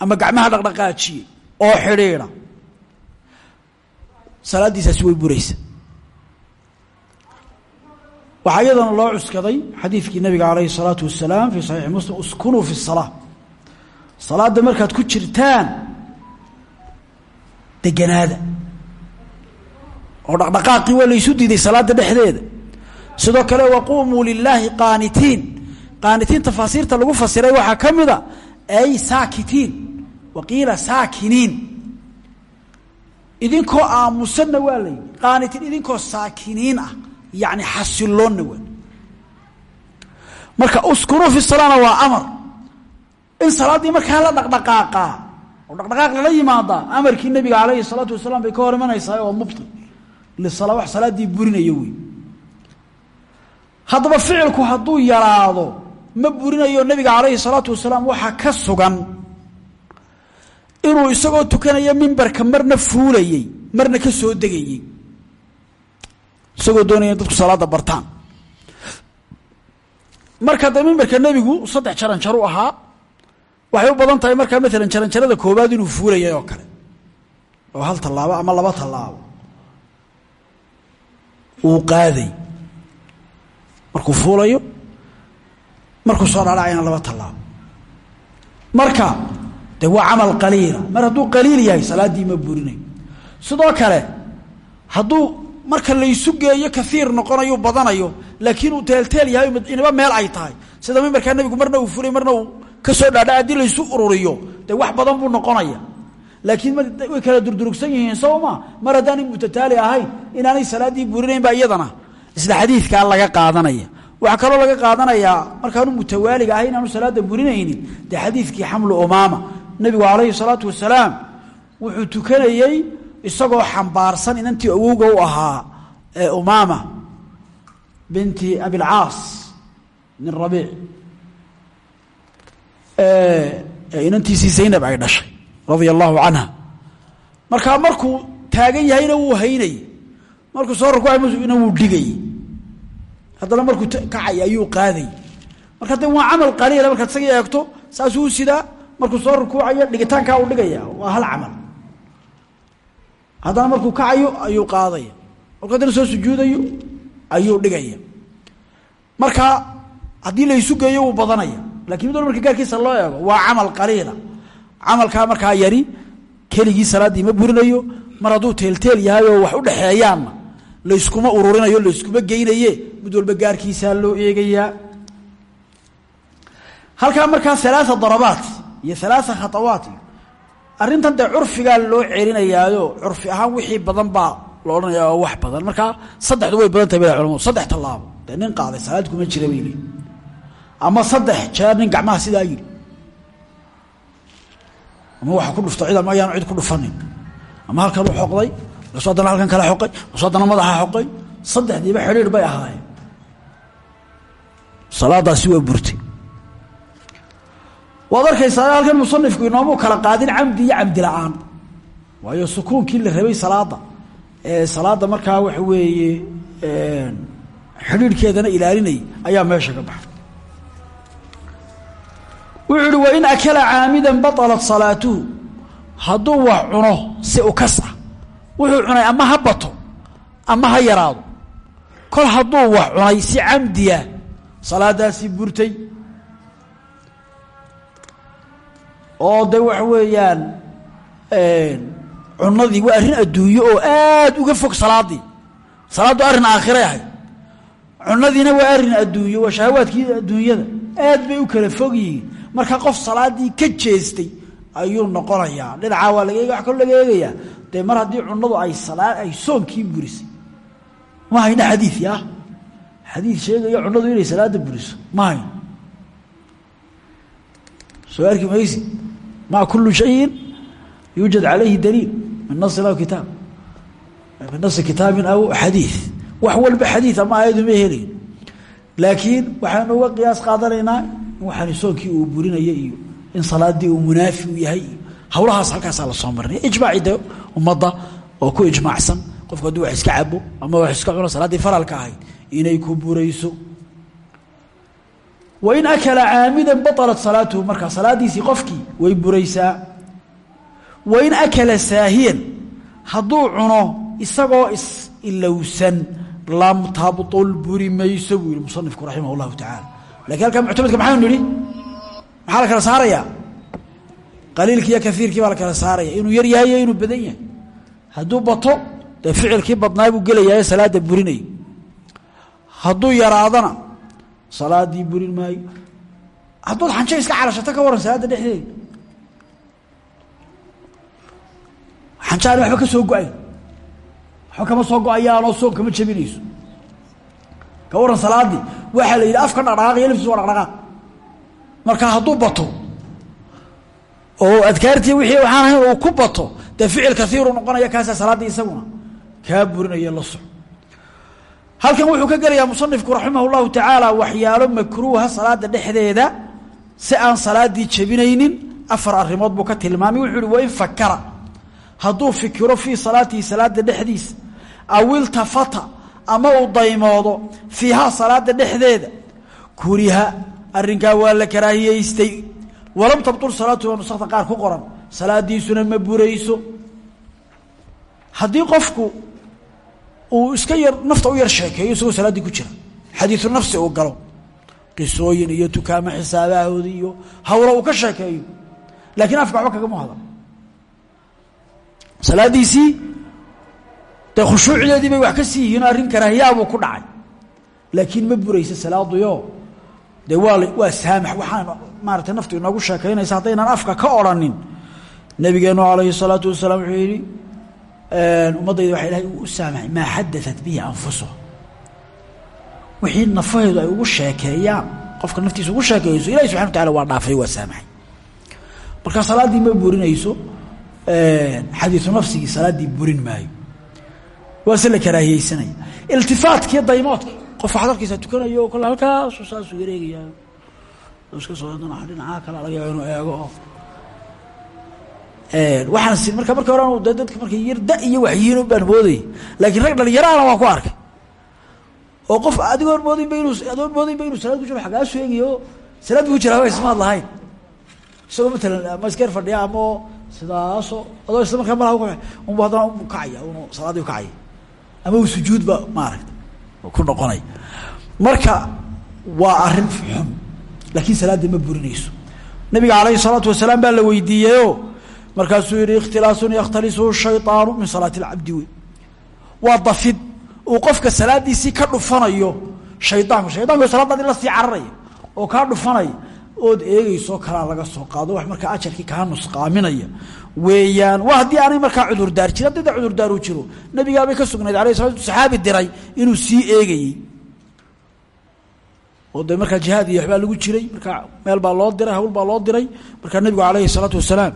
ama gacmaha dhaqdhaqaajiyey oo xidhiidha salaaddiisaasi way buraysa waxaa iyadana loo cuskaday xadiidkii nabiga alayhi الsalaatu wasalaam fii saxiixi muslim uskunuu fi الsalaa salaadda markaad ku jirtaan deganaada. Oo dhaqdhaqaaqii waa laysu diiday salaadda dhexdeeda. Sidoo kale waquumuu lilaahi qaanitiin. Qaanitiin tafaasiirta lagu fasiray waxaa ka mida ay saakitiin. Waqiila saakiniin. Idinkoo aamusanna waa la yidhi. Idinkoo saakiniin ah yani xasiloonna waa. Marka uskunuu fi salaana waa amar in salaaddii markaa la dhaqdhaqaaqaa oo dhaqdhaqaaq lala yimaadaa amarkii nabiga calayhi salaatu wasalaam bay ka hor imanaysaa oo mubtil lisala wax salaaddii burinayo wey haddaba ficilku hadduu yaraado ma burinayo nabiga calayhi salaatu wasalaam waxaa ka sugan inuu isagoo tukanaya mimbarka marna fuulayey marna ka soo degayey isagoo doonaya dadku salaada bartaan. Marka de mimbarka nebigu saddex jaran jaru ahaa waxay u badan tahay markaa maalan jaranjarada koobaad inuu fuulayay oo kale. Oo hal tallaabo ama laba tallaabo. Uu qaaday. Markuu fuulayo markuu soo dhadhacayna laba tallaabo. Marka de waa camal qaliila mar hadduu qaliil yahay salaaddii ma burinayo sidoo kale hadduu marka laysu geeyo kaiir noqonayo badanayo laakiin uu teelteel yahay inaba meel ay tahay. Sida mimbarkaa nebigu marna uu fulay marna uu ka soo dhaadha haddii laysu ururiyo dee wax badan buu noqonaya. Laakiin way kala durdurugsan yihiin sowma mar haddaanay mutataali ahayn inaanay salaaddii burinayn baa iyadana. Isla xadiidkaa laga qaadanaya. Waxaa kaloo laga qaadanayaa markaanu mutawaaliga ahay inaanu salaada burinaynin dee xadiidkii xamlu umaama nebigu calayhi salaatu wasalaam wuxuu tukanayey isagoo xambaarsan inantii awowga u ahaa ee umaama binti abilcaas min rabiic inantiisii zaynab ay dhashay radia allahu canha. Markaa markuu taagan yahayna wuu haynayey markuu soo rukuucayna wuu dhigayey haddana markuu kacay ayuu qaaday. Marka de waa camal qaliila markaad isaga eegto saasuu u sidaa markuu soo rukuucayo dhigitaankaa uu dhigaya waa hal camal. Haddana markuu kacayo ayuu qaadaya markuu haddana soo sujuudayo ayuu dhigaya. Marka haddii laysu geeyo wuu badanaya laakiin mid wal marka gaarkiisa loo eego waa camal qaliila. Camalkaa markaa yari keligii salaaddii ma burinayo mar hadduu teelteel yahay oo wax u dhexeeyaanna layskuma ururinayo layskuma geynaye mid walba gaarkiisaa loo eegayaa halkaa markaa alaaa darabaat iyo alaaa khatawaat arrintan dee curfigaa loo celinayaayo curfi ahaan wixii badan baa lo odhanaya oo wax badan. Markaa saddexdu way badan tahay ba culamadu saddex tallaabo. Dee nin qaaday salaad kuma jira bay leeyi ama saddex jeer nin gacmaha sidaa yidhi. Ama waxa ku dhufta cid ama ayaanu cid ku dhufanin. Ama halkanuu xoqday markaasuu haddana halkan kale xoqay markaasuu haddana madaxa xoqay saddexdiiba xidhiir bay ahaayeen. Salaadaasi waa burtay. Waad arkaysaa halkan musanifku inoomuu kala qaadin camdi iyo camdi la'aan. Waayo sukuunkii la rabay salaada ee salaada markaa waxa weeye xidhiirhkeedana ilaalinay ayaa meesha ka baxay wuxuu ihi wain akala caamidan baطalat salaatuhu hadduu wax cuno si ukas ah. Wuxuu cunay ama ha bato ama ha yaraado. Kol hadduu wax cunay si camdiya salaadaasi burtay. Oo de waxa weeyaan cunadii waa arrin adduunyo oo aad uga fog salaadii. Salaaddu arrin aakhiray ahayd. Cunadiina waa arrin adduunyo waa shahawaadkii adduunyada. Aad bay u kala fog yihiin marka qof salaadii ka jeestay ayuu noqonayaa. Dhinacaa waa laga wa kaloo laga eegayaa. Dee mar haddii cunadu ay salaa ay soonkii burisay. Ma hayno xadiid ya xadiid sheegaya cunadu inay salaada buriso. Ma hayno soo arki maysi ma kulu shayin yuujad calayhi daliil min nasin aw kitaab. Min nasi kitaabin aw xadiid wax walba xadiid ama aayadu ma helayn laakiin waxaynu uga qiyaas qaadanaynaa waxaan soonkii uu burinaya iyo in salaadii uu munaafi u yahay iyo hawlahaas halkaasaa la soo marinaya ijmaaci de ummadda oo ku ijmaacsan qofku hadduu wax iska cabo ama wax iska cuno salaaddii faralka ahayd inay ku burayso. Wain akala caamidan baalat salaatuhu markaa salaadiisii qofkii way buraysaa. Wain akala saahiyan hadduu cuno isagoo is-ilowsan lam tabtul buri mayso buu yihi musanifku raximah اllahu tacaala laakiin halkaa muctamadka maxaynu nidhi maxaa la kala saarayaa qaliilkii iyo kaiirkii baa la kala saaraya inuu yar yahay inuu badan yahay hadduu bato dee ficilkii badnaa buu gelayaa salaada burinay hadduu yaraadana salaadii burin maayo hadduud xanjo iska calashato ka waran salaadda dhexdeeda xanjo aan waxba ka soo go'ayn waxba kama soo go'ayaanoo soon kama jabinayso ka waran salaadii. Waxaa la yidhi afka dhaqdhaqaaq iyo laftiis waa dhaqdhaqaaq marka hadduu bato oo adkaartii wixii waxaan ahayn uu ku bato dee ficil kaiiru noqonaya kaasaa salaaddii isaguna. Kaa burinaya la soc halkan wuxuu ka gelayaa musanifku raximah اllahu tacaala waxyaalo makruuha salaada dhexdeeda si aan salaadii jebinaynin afar arrimood buu ka tilmaamay. Wuxuu uhi wain fakara hadduu fikiro fii salaatihi salaada dhexdiisa aw iltafata ama uu daymoodo fiihaa salaada dhexdeeda. Kuriha arrinkaa waa la karaahiyeystay walam tabtul salaatu nusakta qaar ku qoran. Salaadiisuna ma burayso. Haddii qofku uu iska yar nafta u yar sheekeeyo isagoo salaaddii ku jira. Xadiiu nafsi uu galo. Qisooyin iyo tukaamo xisaabahoodi iyo hawlo uu ka sheekeeyo. Laakiin afka waxba kagama hadal salaaddiisii dee khushuucdeedii bay wax ka sii yihiin arrin karaahiyaabuu ku dhacay laakiin ma buraysa salaaduyo dee waa waa saamax waxaan maarata naftu inoogu sheekaynaysa haddaynaan afka ka odrhanin nabigeenu alayhi الsalaatu wasalaam wuxuu yihi ummaddayda waxa ilahay uu u saamaxay maa xadaثat bihi anfusuha wixii nafaheedu ay ugu sheekeeyaan qofka naftiisa ugu sheekeeyeyso ilahi subxana wa taala waa dhaafay waa saamaxay marka salaaddii ma burinayso xadiiu nafsigii salaaddii burin maayo waa se la karaahiyeysanaya. Iltifaatkii daymoodka qof waxaad arkaysaa tukanayo kale halkaasu saasuu yareegayaa. Iska soo dana dhinacaa kale laga yaaba inuu eego. Oo waxaan marka marka hore de dadka markay yar da iyo waxyiin baan moodayay laakiin rag dhalinyaraana waan ku arkay. Oo qof adigoon moodinba inuu adoon moodinba inuu salaad ku jiro xagaa sheegayo salaad ku jira haba ismaad lahayn. Isagoo matalan ama iskeer fadhiya ama sidaasoo adoo isla markaa malaha unbu haddana kacaya unu salaaddii ukacaya ama uu sujuudba maaragta ku noqonay. Marka waa arrin xun laakiin salaadda ma burinayso. Nabiga calayhi salaatu wasalaam baa la weydiiyeyo. Markaasuu yihi ikhtilaasun yakhtalisuhu shayطaanu min salaati اlcabdi wey waa dafid. Uu qofka salaadiisii ka dhufanayo shaydaanku shaydanku salaadaadii la sii cararaya oo kaa dhufanaya ood eegeysoo kalaa laga soo qaado. Wax markaa ajarkii kaa nusqaaminaya. Weeyaan waa haddii aanay markaa cudurdaar jirin. Haddii da cudurdaar uu jiro nabigaabay ka sugnayd sala saxaabi diray inuu sii eegayey. Oo de markaa jihaad iyo waxbaa lagu jiray. Markaa meel baa loo diray hawl baa loo diray. Markaa nabigu alayhi salaatu wasalaam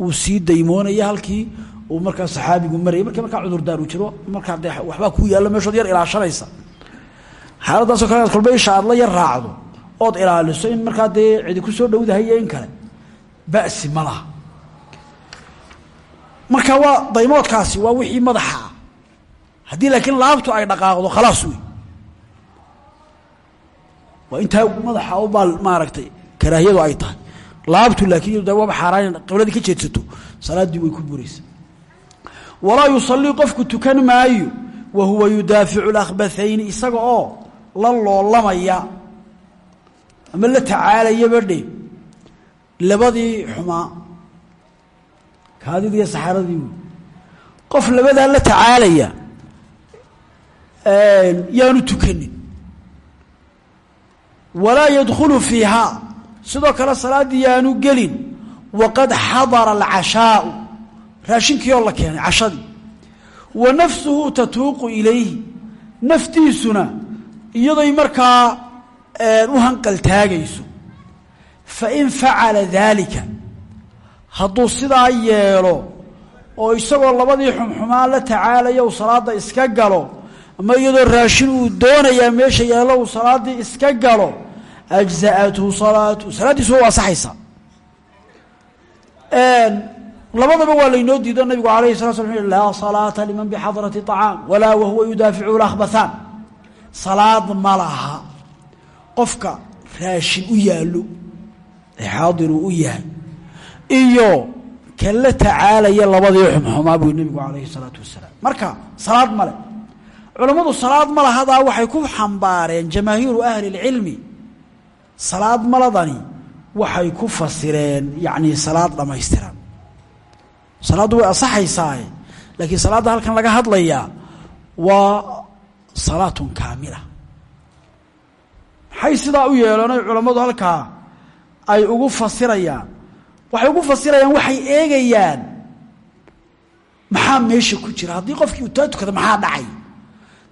uu sii daymoonaya halkii. Uu markaa saxaabigu marayay. Markii markaa cudurdaar uu jiro markaa de ku yaalla meeshood yar ilaashanaysa. Xaaladdaasoo kale ad kolba yar raacdo ood ilaaliso in markaa dee cidi ku soo dhowdahayo in kale. Ba'si ma laha. Marka waa daymoodkaasi waa wixii madaxa. Ah haddii laakiin laabtu ay dhaqaaqdo khalaas wey waa intaa madaxa u baal maaragtay karaahiyadu ay tahay. Laabtu laakiin de waaba xaaraan qibladii ka jeedsato salaaddii way ku buraysa. Walaa yusallii qofku tukan maayo wa huwa yudaaficu اlakhbathayni isaga oo la loolamaya ama la tacaalayaba dhe labadii xumaa kaadidii saxaradii wey. Qof labadaa la tacaalaya yaanu tukanin. Walaa yadkhulu fiihaa sidoo kale salaaddii yaanu gelin. Waqad xadara alcashaau raashinkii oo la keenay cashadii. Wa nafsuhu tatuuqu ilayhi naftiisuna iyaday markaa u hanqaltaagayso fain facala daalika hadduu sidaa yeelo oo isagoo labadii xumxumaan la tacaalaya uu salaadda iska galo ama iyadoo raashin uu doonayaa meesha yeelo uu salaaddii iska galo ajza'athu salaatu salaaddiisu waa asaxaysaa labadaba waa laynoo diido nabigu alayhi sala slam laa salaata liman bixadrati طacaam walaa wahuwa yudaaficu lakbathaan salaad ma laha qofka raashin u yaallo ee xaadiruu u yahay iyo kan la tacaalaya labadii xumxumaa buu nebigu calayhi salaatu wasalaam. Marka salaad male culammadu salaad malahadaa waxay ku xambaareen jamaahiiru ahli اlcilmi salaad maladani waxay ku fasireen yacnii salaad dhammaystiran. Salaaddu way asaxaysaaye laakiin salaadda halkan laga hadlayaa waa salaatun kaamila maxay sidaa u yeelanay culammadu halkaa ay ugu fasirayaan. Waxay ugu fasirayaan waxay eegayaan. Maxaa meesha ku jira? Haddii qofkii uu taa tukada maxaa dhacay?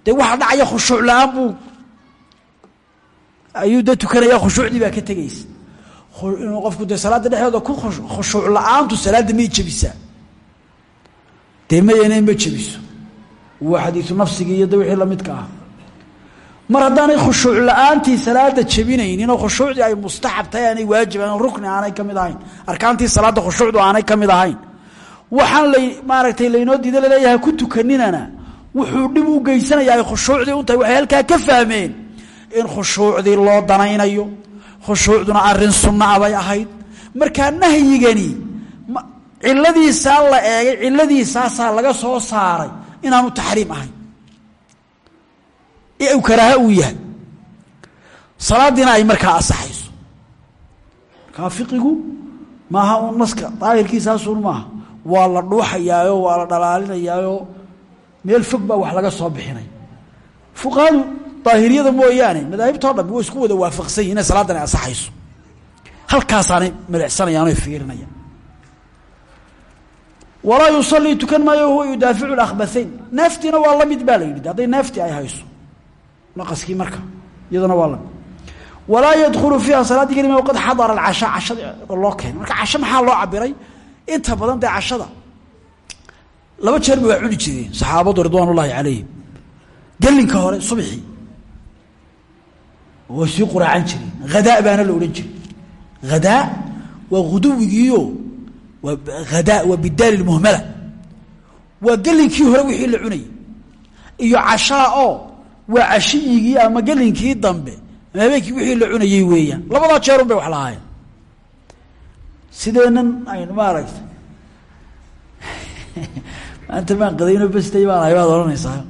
Dee waxaa dhacaya khushuuc la'aan buu ayuu da tukanaya khushuucdii baa ka tegaysa inuu qofku dee salaadda dhexdooda ku khushuuc la'aantu salaadda may jebisaa. Dee mayana ma jebiso. Waa xadiisu nafsigii iyo da wixii lamidka ah mar haddaanay khushuuc la'aantii salaada jebinaynin oo khushuucdii ay mustaxab tahay aanay waajib ahayn rukni aanay ka ahayn arkaantii salaadda khushuucdu aanay ka ahayn waxaan lay maaragtay laynoo diida la leeyahay ku tukaninana wuxuu dhib u geysanaya ay khushuucdii u tahay ka fahmeen in khushuucdii loo danaynayo khushuucduna arrin sunna a bay ahayd. Markaa nahyigani ciladiisaa la eegay ciladiisaasaa laga soo saaray inaanu taxriim ahayn ee karaaha uu yahay. Salaadiina ay markaa asaxayso. Markaa fiqigu maaha un naska daahirkiisaasun maaha. Waa la dhuuxayaayo waa la dhalaalinayaayo. Meel fog wax laga soo bixinay. Fuqahadu daahiriyada mooyaane madaahibtao dham way isku wada waafaqsan yihiin inay salaadan ay asaxayso milicsanayaan oy fiirinayaan. Walaa yusalii tukan maayo huwa yudaaficu akhbathayn neeftiina waa mid baa la yidhi. Ay hayso naqaskii marka iyaduna waa la mid walaa yadkhulu fiiha salaaddii kelima qad xadara alcasha cashada loo keenay marka casho maxaa loo cabiray inta badan dee cashada. Laba jeerba waa cuni jireen saxaabadu ridwaan ullaahi calayhim. Gelinka hore subxii way sii quraacan jireen. Hadaa baana la odhan jiray. Hadaa waa guduwigiio waa hadaa waa bidaali lmuhmala waa gelinkii hore wixii la waa cashiyigii ama gelinkii dambe ama habeenkii wixii la cunayey weeyaan. Labadaa jeerun bay wax lahaayeen. Sideenan aynu maaragta maanta maan qadayno bestay baan ahay baad odhanaysaa.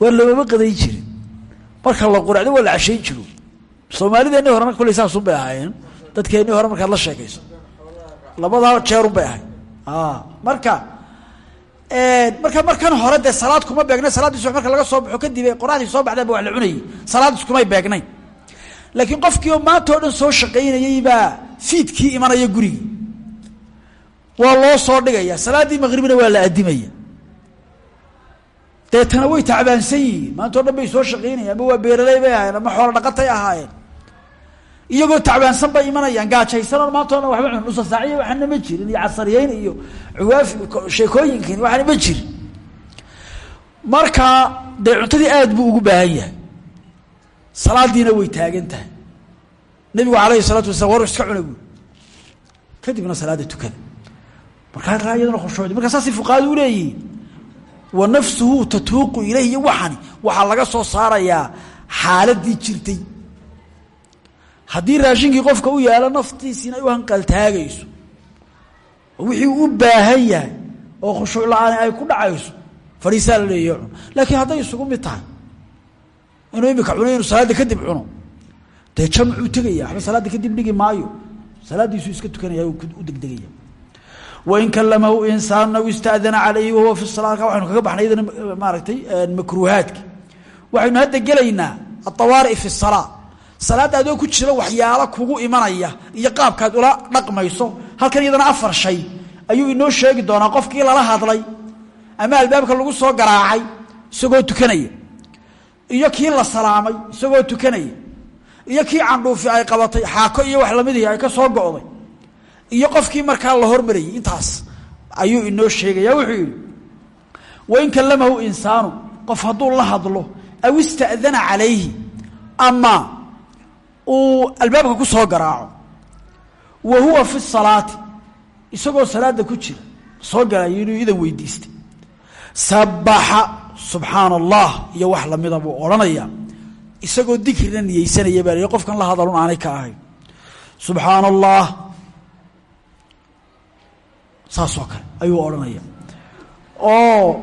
Waa lamama qadayn jirin. Marka la quracdo waa la cashayn jiro soomaalideenni horena kulley saasun bay ahaayeen. Dadkeennii hore markaad la sheekayso labadaa jeerun bay ahay marka marka markan hore dee salaad kuma beegna salaaddiis marka laga soo baxo kadib ay qoraxdii soo baxdeen ba wax la cunayay. Salaaddiis kumay beegnayn laakiin qofkii maanta oo dhan soo shaqaynayey baa fiidkii imanaya gurigii. Waa loo soo dhigaya salaaddii maqribina waa la adimaya deetana way tacbaansan yihiin. Maanta dhan bay soo shaqaynayaan ama waa beeraley bay ahaayeen ama xoolo dhaqatay ahaayeen iyagoo tacbaansan bay imanayaan gaajaysanoo maanta o dhan waxba cun nusa saaciya waxaana ma jirin iyo casariyeyn iyo cuwaafi sheekooyinkan waxaana ma jirin. Marka dee cuntadii aad buu ugu baahan yahay. Salaadiina way taagan tahay. Nebigu alayhi salaatu wasalaam war iska cuna buui kadibna salaada tukada. Markaa raa iyadana khushuucdi. Markaa saasay fuqahadu u leeyihiin. Wa nafsuhu tatuuqu ilayh waxani waxaa laga soo saarayaa xaaladii jirtay haddii raashinkii qofka u yaalo naftiisiina ay u hanqaltaagayso oo wixii u baahan yahay oo khushuuc la'aani ay ku dhacayso fadhiisaa la leeyahy cun laakiin hadday isugu mid tahay inuu imika cuno inuu salaadda kadib cuno dee jamcuu tegaya waxba salaadda kadib dhigi maayo. Salaaddiisuu iska tukanaya u degdegaya. Wain kalamahu insaan aw istadana calayhi wahuwa fi sala waxaynu kaga baxnay maaragtay makruuhaadki. Waxaynu hadda gelaynaa aawaari fi salaa salaadda adoo ku jira waxyaalo kugu imanaya iyo qaabkaad ula dhaqmayso halkan iyadana afar shay ayuu inoo sheegi doonaa qofkii lala hadlay ama albaabka lagu soo garaacay isagoo tukanaya iyo kii la salaamay isagoo tukanaya iyo kii candhuufi ay qabatay xaako iyo wax lamidihii ay ka soo go'day iyo qofkii markaa la hormarayay intaas ayuu inoo sheegaya. Wuxuu yidhi wain kalamahu insaanu qof hadduu la hadlo aw ista'dana calayhi ama uu albaabka ku soo garaaco. Wa huwa fi salaati. Isagoo salaada ku jira. Soo galayo inuu idan weydiistay sabaxa subxaana allah iyo wax lamida buu odhanaya. Isagoo dikrina niyeysanaya baa qofkan la hadalun aanay ka ahayn. Subxaana allah saasoo kale ayuu odhanaya. Oo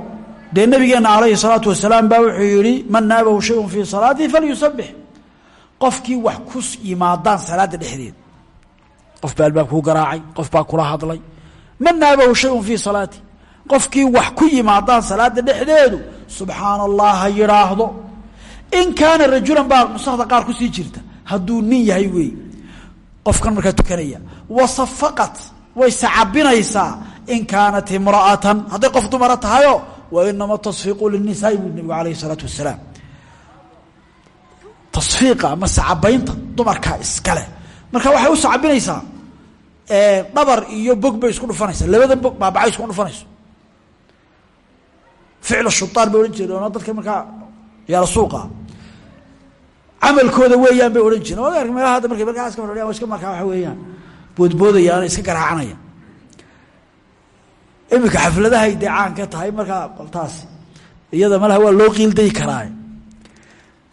dee nabigeena alayhi salaatu wasalaam baa wuxuu yihi man naabahu shayun fii salaatihi falyusabix qofkii wax ku yimaadaan salaada dhexdeed. Qof baa albaab kuu garaacay qof baa kula hadlay. Man naabahu shayun fii salaati. Qofkii wax ku yimaadaan salaada dhexdeedu subxaana allah in kaana rajulan baa nusakda qaar ku sii jirta. Hadduu nin yahay weey qofkan markaa tukanaya wasafaqat way sacabinaysaa in kaanat imra'atan. Hadday qof dumara tahayo wa inama tasfiiqu linisaai nabigu alayh isalaatu wasalaam tasfiiqa ama sacabaynta dumarkaa iskale marka waxay u sacabinaysaa dhabar iyo bog bay isku dhufanaysaa. Labada bog baabacay isku dhufanayso. Ficla shutaan bay odhan jireen dadka markaa yaalla suuqa. Weeyaan bay odhan jireen. Meelaha hadda markay markaa iska fadhiyaan iska markaa waxa weeyaan boodboodayaan iska garaacanaya iminka xafladahay dee caan ka tahay markaa qoltaasi. Iyada malaha waa loo qiildayi karaa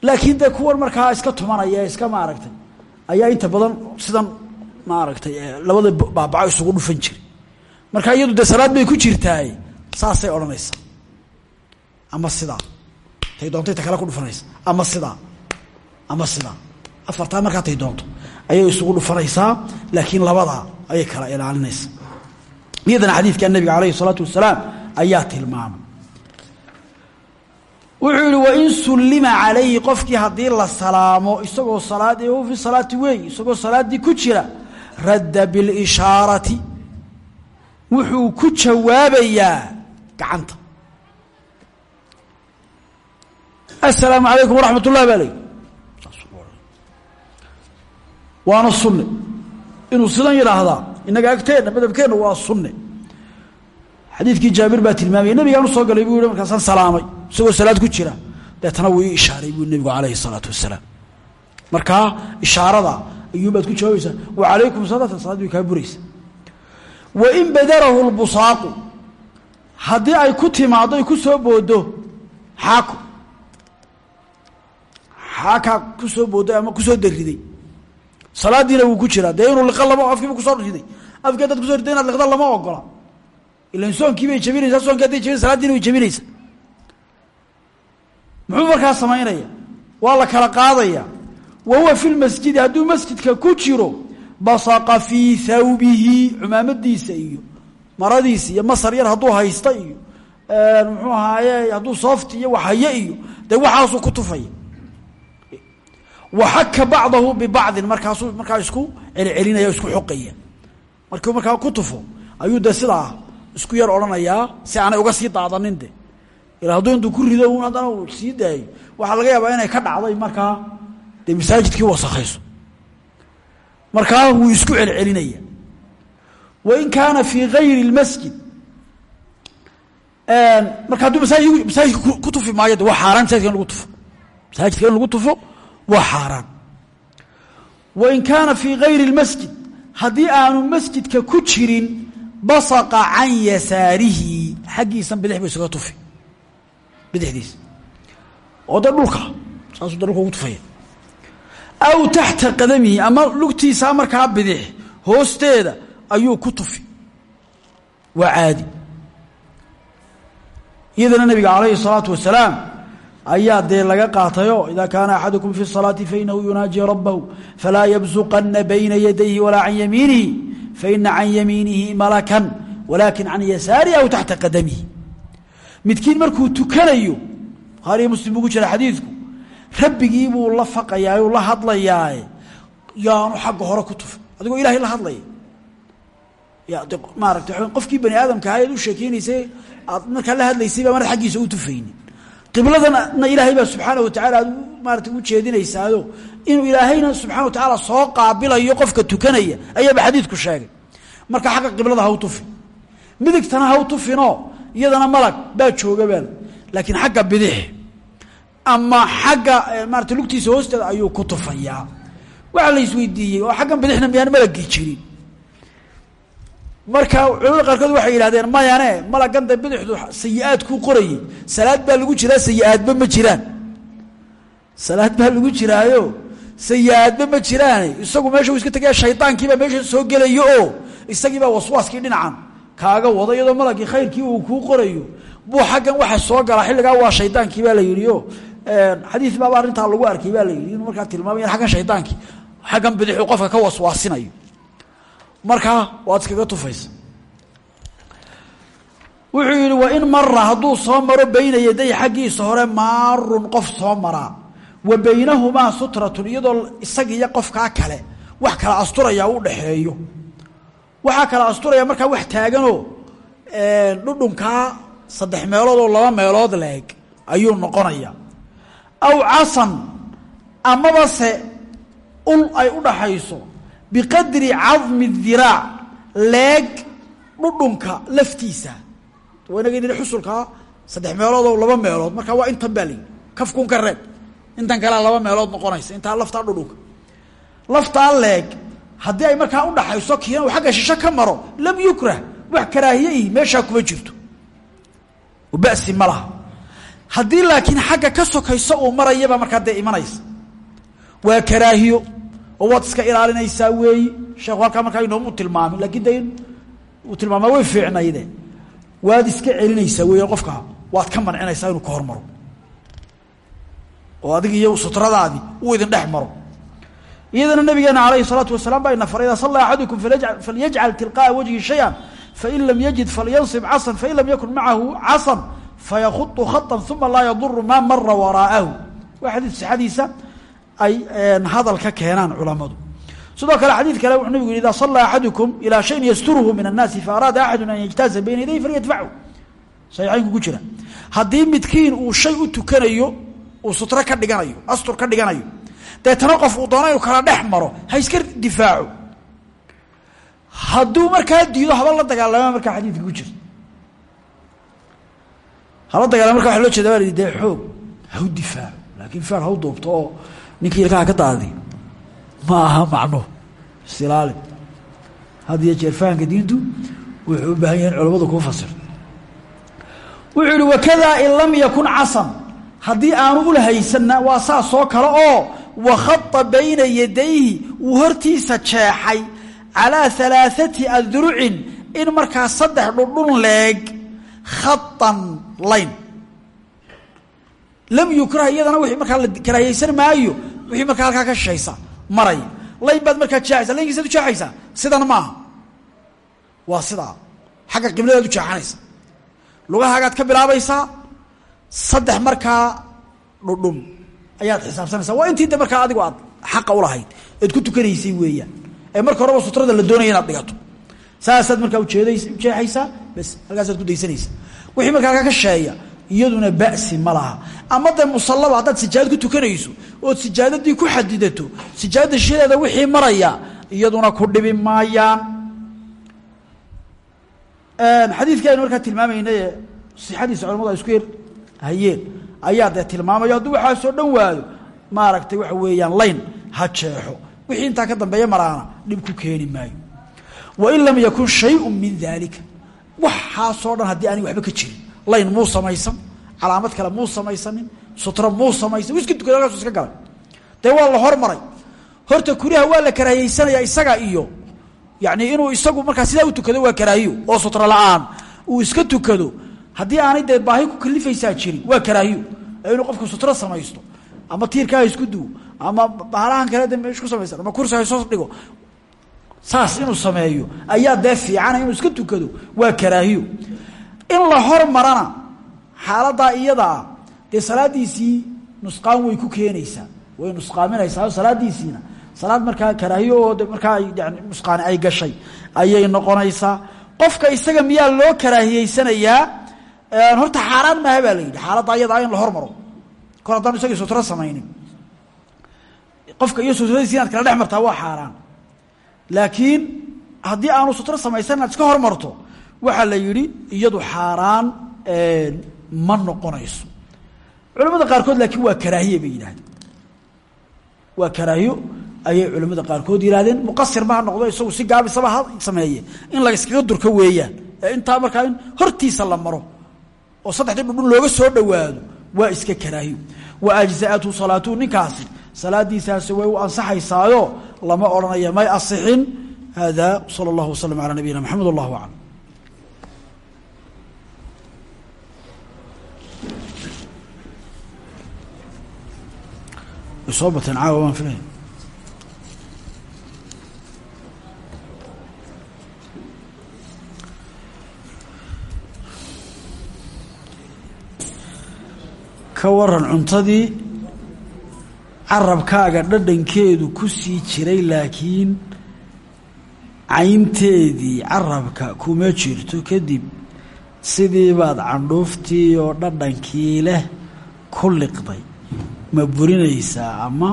laakiin dee kuwan markaa iska tumanaya iska maaragtay ayaa inta badan sidan maaragtay labada baabaco isugu dhufan jiri marka iyadu dee salaad bay ku jirtaay saasay odhanaysaa ama sidaa? Tay doontay ta kale ku dhufanaysa. Ama sidaa? Ama sidaa? Afartaa markaa tay doonto. Ayay isugu dhufanaysaa laakiin labadaa ayay kala ilaalinaysa. Iyadana xadiidka nabiga alayhi الsalaatu wasalaam ayaa tilmaamay wuxuu yihi wain sullima calayhi qofkii haddii la salaamo isagoo salaad fi salaati weey isagoo salaaddii ku jira radda biاlishaarati wuxuu ku jawaabayaa gacanta. Asalaamu calaykum waraxmat ullahi baa ley waana sunne. Inuu sidan yidhaahdaa inaga agteenna madabkeenna waa sunne. Xadiidkii jaabir baa tilmaamaya nabigaan u soo galay buu yihi salaamay isagoo salaad ku jira deetana wuu ii ishaaray buu nebigu calayhi salaatu wasalaam. Markaa ishaarada ayuunbaad ku jawaabaysaa wa calaykum salaata salaad bay kaa buraysa. Wa in badarahu lbusaaqu haddii ay ku timaaddo ay ku soo boodo xaako. Xaakaa ku soo booday ama ku soo dariday. Salaadiina wuu ku jiraa. Dee inuu liqa lama afkiiba ku soo riday. Afkii hadaad kuso riday inaad liqda lama ogola. Ilan soonkii jabinaysaa soonki haday jabin salaadiina way jabinaysa muxuu markaa samaynaya waa la kala qaadaya. Wa huwa fi lmasjidi hadduu masjidka ku jiro basaqa fii thawbihi cumaamadiisa iyo maradiisa iyo masar yar hadduu haysta iyo muxuu ahaaye hadduu soofti iyo waxhaye iyo dee waxaasuu ku tufaya. Waxaka bacdahu bibacdin markaasuu markaa isku celcelinaya isku xoqaya. Markuu markaa ku tufo ayuu de sidaa isku yar odhanayaa si aanay uga sii daadanin de ila hadduu ku rido un haddana uu sii daayo waxaa laga yaabaa inay ka dhacday markaa dee masaajidkii wasakhayso. Markaa wuu isku celcelinaya. Wain kaana fii gayri اlmasjid marka hadduu masaajid masaajidka ku tufi maayo de waa xaaraan lagu tufo. Masaajidka lagu tufo waa xaaraan. Wain kaana fii gayri اlmasjid haddii aanu masjidka ku jirin basaqa can yasaarihi xaggiisan bidix bu isaga tufi bidixdiisa oo de dhulka saasuu de dhulka ugu tufaya aw taxta qadamihi ama lugtiisaa markaa bidix hoosteeda ayuu ku tufi waa caadi iyadana nabiga calayhi الsalaatu wasalaam ayaa dee laga qaatayo ida kaana axadukum fi الصalaati fainahu yunaaji rabahu falaa yabsuqana bayna yadayhi walaa can yamiinihi faina can yamiinihi malakan walakin can yasaarihi aw taxta qadamihi midkiin markuu tukanayo bukhaariyo muslim buu ku jira xadiidku rabbigii buu la faqayaa u la hadlayaae yaanu xagga hore ku tufin. Adigoo ilahay la hadlaya ya de maarata qofkii bani aadamka ahaa eed u sheekeynaysay aad markaa la hadlaysay baa marad xaggiisa u tufaynin. Qibladana ilaahay baa subxaana watacaala aad maarata u jeedinaysaayo inuu ilaahayna subxana wa tacaala soo qaabilayo qofka tukanaya ayaaba xadiidku sheegay. Marka xagga qiblada u tufin. Midigtana ha u tufinoo iyadana malag baa jooga baan laakiin xagga bidix ama xagga maarata lugtiisa hoosteeda ayuu ku tufayaa. Waxaa la isweydiiyey oo xaggan bidixna miyaan malagii jirin. Marka culamada qaarkood waxay yidhahdeen mayane malagan da bidixdu sayi-aad kuu qorayey. Salaad baa lagu jiraa sayi-aadba ma jiraan. Salaad baa lagu jiraayo sayi-aadba ma jiraane. Isagu meesha uu iska tegaya shaydaankiibaa meesha soo gelayo oo isagiibaa waswaaskii dhinacan kaaga wada iyadoo malagii khayrkii uu kuu qorayo. Buu xaggan waxa soo galaa xilligaa waa shaydaankii baa la yidhi o xadiis baaba arrintaa lagu arkay baa la yidhi. Inuu markaa tilmaamaya aggan shaydaankii xaggan qofka ka waswaasinayo. Markaa waad iskaga tufaysa. Wuxuu yidhi wain mara hadduu soo maro bayna yaday xaggiisa hore maarun qof soo maraa wa baynahumaa sutratun iyadoo isagiiyo qofkaa kale wax kala asturaya u dhaxeeyo waxaa kala asturaya markaa wax taaganoo dhudhunkaa saddex meelood oo laba meelood leeg ayuu noqonaya. Aw casan amaba se ul ay u dhaxayso biqadri cadmi diraac leeg dhudhunka laftiisa. Inaga idhi xusulkaa saddex meelood oo laba meelood markaa waa intan baa kafkun ka reeb. Intan kalea laba meelood noqonaysa intaa laftaa dhudhunka. Laftaa leeg haddii ay markaa udhaxayso kiina uu xagga shisho ka maro lam yukrah wax karaahiye ihi meeshaa kuma jirto. Basi ma laha. Haddii laakiin xagga ka sokayso uu marayaba markaa dee imanaysa. Waa karaahiyo oo waad iska ilaalinaysaa weeyi sheekhu halkaa markaa inoomu tilmaamin lakiin de uu tilmaamaa way fiicnayde waad iska celinaysaa weya qofka waad ka mancinaysaa inuu ka hormaro. Oo adig iyo sutradaadii uu idin dhex maro iyadana nabigeena alayhi الsalaatu wasalaam baa ina faray ida sallaa axadukum falyajcal tilqaءa wajhi shaya fain lam yajid falyansib casan fain lam yakun macahu casan fayakudu khaطa uma laa yaduru maa mara waraa'ahu waa xadiid sixadiisa ay hadal ka keenaan culamadu sidoo kale xadiid kale wuxuu nabigu yihi ida sallaa axadukum ilaa shayin yasturuhu min الnaasi faaraada axadu an yajtaaza bayna yaday falyadfachu saxiixaynku ku jira haddii midkiin uu shay u tukanayo uu sutro ka dhiganayo astur ka dhiganayo deetana qof uu doono inuu kala dhex maro ha iska difaaco. Hadduu markaa diido haba la dagaalama markaa xadiidka ku jirta hala dagaalama marka waa loo jeeda baa dee xoog hau difaaco. Laakiin faar hau duubto oo ninkii ilkaha ka daadi ma aha macno isilaali had iyo jeer fahamka diintu wuxuu u baahan yahay in culamadu kuu fasir wuxuu yihi wakadaa in lam yakun casan. Haddii aanu ulahaysanna waa saas oo kale oo wakhada bayna yadayhi wuu hortiisa jeexay calaa alaaثati adrucin in markaa saddex dhudhun leeg khaطan layn lam yukrah iyadana wii markaa la karaahiyeysan maayo wixii markaa halkaa ka shishaysa maraya layn baad markaa jeexaysa laynkiisaad u jeexaysaa sidan maaha waa sidaa xagga qibladaad u jeexanaysa lugahaagaad ka bilaabaysaa saddex markaa dhudhun ayaad xisaabsanaysaa. Waa intii de markaa adigu aad xaqa ulahayd eed ku tukanaysay weeyaan. Ee marka horeba sutrada la doonaya inaad dhigato. Saasaad markaa ujeedays ujeexaysaa bas halkaasaad ku daysanaysa. Wixii markaa ka sheeya iyaduna ba'si ma laha. Ama dee musallaba haddaad sijaadad ku tukanayso ood sijaadadii ku xadidato sijaadada shishadeeda wixii maraya iyaduna ku dhibi maayaan. Xadiidkii aynu markaa tilmaamaynaye sixadiisa culamadu ay isku hayeen ayaa dee tilmaamayo hadduu waxaasoo dhan waayo maaragtay waxa weeyaan layn ha jeexo. Wixii intaa ka dambeeya maraana dhib ku keeni maayo. Wain lam yakun shayun min daalika waxaasoo dhan haddii aanay waxba ka jirin. Layn muu samaysan calaamad kale muu samaysanin sutro muu samaysan iska tukada halkaasu iska galay. Waa la hormaray. Horta kuriha waa la karaahiyeysanaya isaga iyo yani inuu isagu markaa sidaa u tukado waa karaahiyo oo sutro la'aan. Uu iska tukado haddii aanay dee baahi ku kalifaysaa jirin waa karaahiyo ee qofku sutro samaysto ama tiirkaa isku duwo ama bahalahan kale de meeshu ku ama kursi haysoos dhigo saas inuu sameeyo ayaa dee fiicana inuu iska tukado waa karaahiyo in la hormarana xaaladaa iyadaa dee salaadiisii nusqaan way ku keenaysaa way nusqaaminaysaa salaadiisiina salaad markaa karaahiyo oo de markaa yani nusqaani ay gashay ayay noqonaysaa. Qofka isaga miyaa loo karaahiyeysanayaa horta xaaraan maaha baa la yidhi. Xaaladda ayadaa in la hormaro. Kor haddaan isagii sutro samaynin. Qofka iyo sutradiisi inaad kala dhex waa xaaraan. Laakiin haddii aanu sutro samaysan inaad iska hormarto waxaa la yidhi iyadu xaaraan ma noqonayso. Culamada qaarkood laakiin waa karaahiye bay yidhahdeen waa karaahiyo ayay culimmada qaarkood yidhahdeen muqasir ma noqdo isagu si gaabisaba ha in la iskaga durka weeyaan. Ee intaa in hortiisa la maro oo saddexdii dhudhun looga soo dhowaado waa iska karaahiyo wa ajza'atu salaatuhu ninkaasi salaadiisaasi way u ansaxaysaayo lama odhanaya may asixin. Hada sala allahu waslm calaa nabiyina maxamed wallahu aclam. Soo bateen caawa ka waran cuntadii carabkaaga dhadhankeedu ku sii jiray laakiin caynteedii carabka kuma jirto kadib sidii baad candhuuftii oo dhadhankii leh ku liqday. Ma burinaysaa ama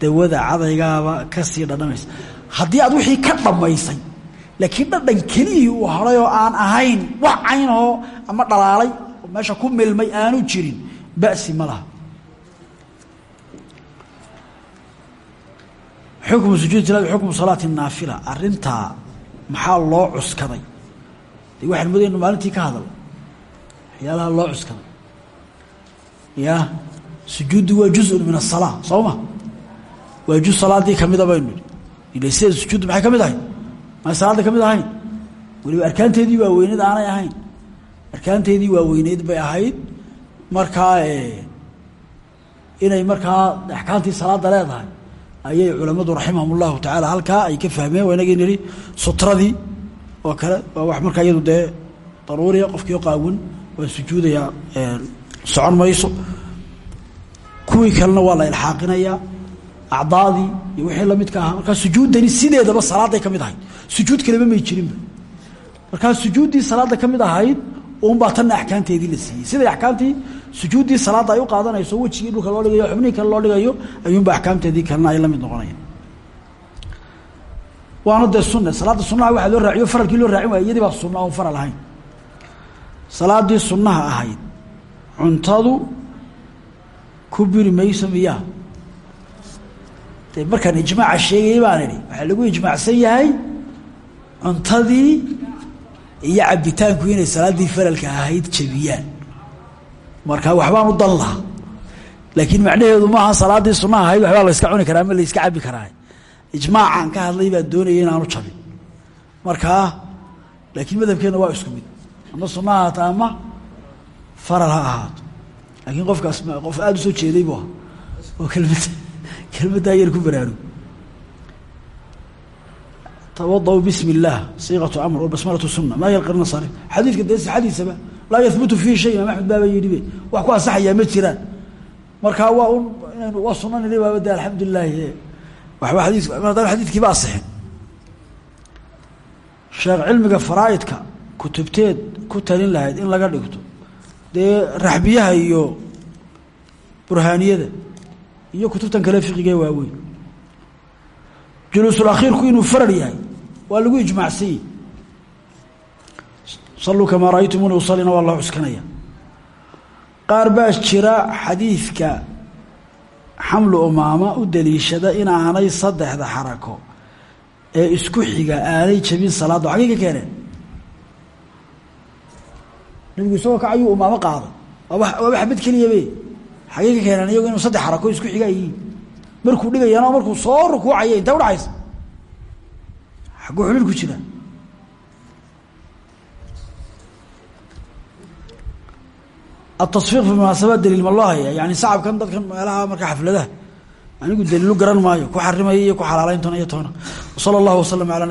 dawada cadaygaaba ka sii dhadhamaysa? Haddii aad wixii ka dhammaysay laakiin dhadhan kelihii uu hadhay oo aan ahayn wax caynahoo ama dhalaalay oo meesha ku milmay aanu jirin ba'si ma laha. Xukmu sujuud tilaada xukmu salaati naafila. Arrintaa maxaa loo cuskaday? De waxaan moodaynu maalintii ka hadal. Waxyaalaha loo cuskaday. Ya sujuuddu waa juzun min asalaa soo ma? Waa juz salaadii kamida baynu ila sida sujuuddu maxay ka mid ahayd may salaadda ka mid ahayn? Weliba arkaanteedii waa weyneed aanay ahayn. Arkaanteedii waa weyneyd bay ahayd markaa inay markaa axkaamtii salaada leedahay ayay culammadu raximahum ullahu tacaala halkaa ay ka fahmeen waa inagii nihi sutradii oo kale waa wax markaa iyadu dee daruuriya qofkii qaawan waa sujuudayaa socon mayso. Kuwii kalena waa la ilxaaqinayaa acdaadii iyo wixii lamidka ahaa. Markaa sujuuddani sideedaba salaaday ka mid ahayd. Sujuud kaleba may jirinba. Markaa sujuuddii salaadda ka mid ahayd unbaa tanna axkaamteedii la siiyey. Siday axkaamtii sujuuddii salaadda ay u qaadanayso wejigii dhulka loo dhigayo xubnihii kale loo dhigayo ayuunba axkaamteedii kalena ay la mid noqonayaan waana dee sunne salaadda sunnaha waxaa loo raaciyo faralkii loo raacin waaya iyadii sunna oon faral ahayn. Salaaddii sunnaha ahayd cuntadu ku biri mayso miyaa? Dee markaan ijmaaca sheegayay baan idhi waxaa lagu ijmaacsan yahay cuntadii iyo cabitaanku inay salaaddii faralka ahayd jabiyaan markaa waxbaan u dan lahaa laakiin macnaheedu maaha salaaddii sunnaha ahayd waxbaa la yska cuni karaa ama la yska cabi karaa. Ijmaacaan ka hadlay baan doonaya inaanu jabin markaa laakiin madhabkeenna waa isku mid. Ama sunna ha haata ama faral ha ahaato. Laakiin qofkaas qof aada u jeeday bu aha oo kelmad kelmaddaa yar ku baraarug. Tawadaw bismi illaah siiqatu amr wabasmalatu sunna. Maa yalqirna sarif? Xadiidka dee sixadiisaba laa yahbutu fiihi shay imaam axmed baaba yidhibe wax ku ansaxayaa ma jiraan. Markaa waa un inaynu waa sunna nidhi baaba de alxamdulilaahi waxba xadiis maadaama xadiidkiiba asixin sheekh cilmiga faraa'idka kutubteed ku talin lahayd in laga dhigto. Dee raxbiyaha iyo burhaaniyada iyo kutubtan kale fiqigee waaweyn juluusulakhiirku inuu farar yahay waa lagu ijmaacsanyey saluu kamaa ra'aytumuni usallina waa loo cuskanaya qaar baa jira xadiidka xamlu umaama u daliishada inaanay saddexda xarako ee isku xiga aanay jabin salaadda. Xaggay ka keeneen? Nabigu isagoo ka ayuu umaamo qaaday. Waaba waaba xabad keliyabe xaggay ka keeneen iyagu inuu saddex xarako isku xiga yihiin. Markuu dhigayana oo markuu soo rukuucaya intee udhacaysa xagguu xulil ku atasfiiq fi munaasabaat daliil ma loo haya yani sacabkan dadkan meelaha marka xafladaha anigu daliilu garan maayo ku xarimaya iyo ku xalaalayn toona iyo toona wsala allahu wasalam calaa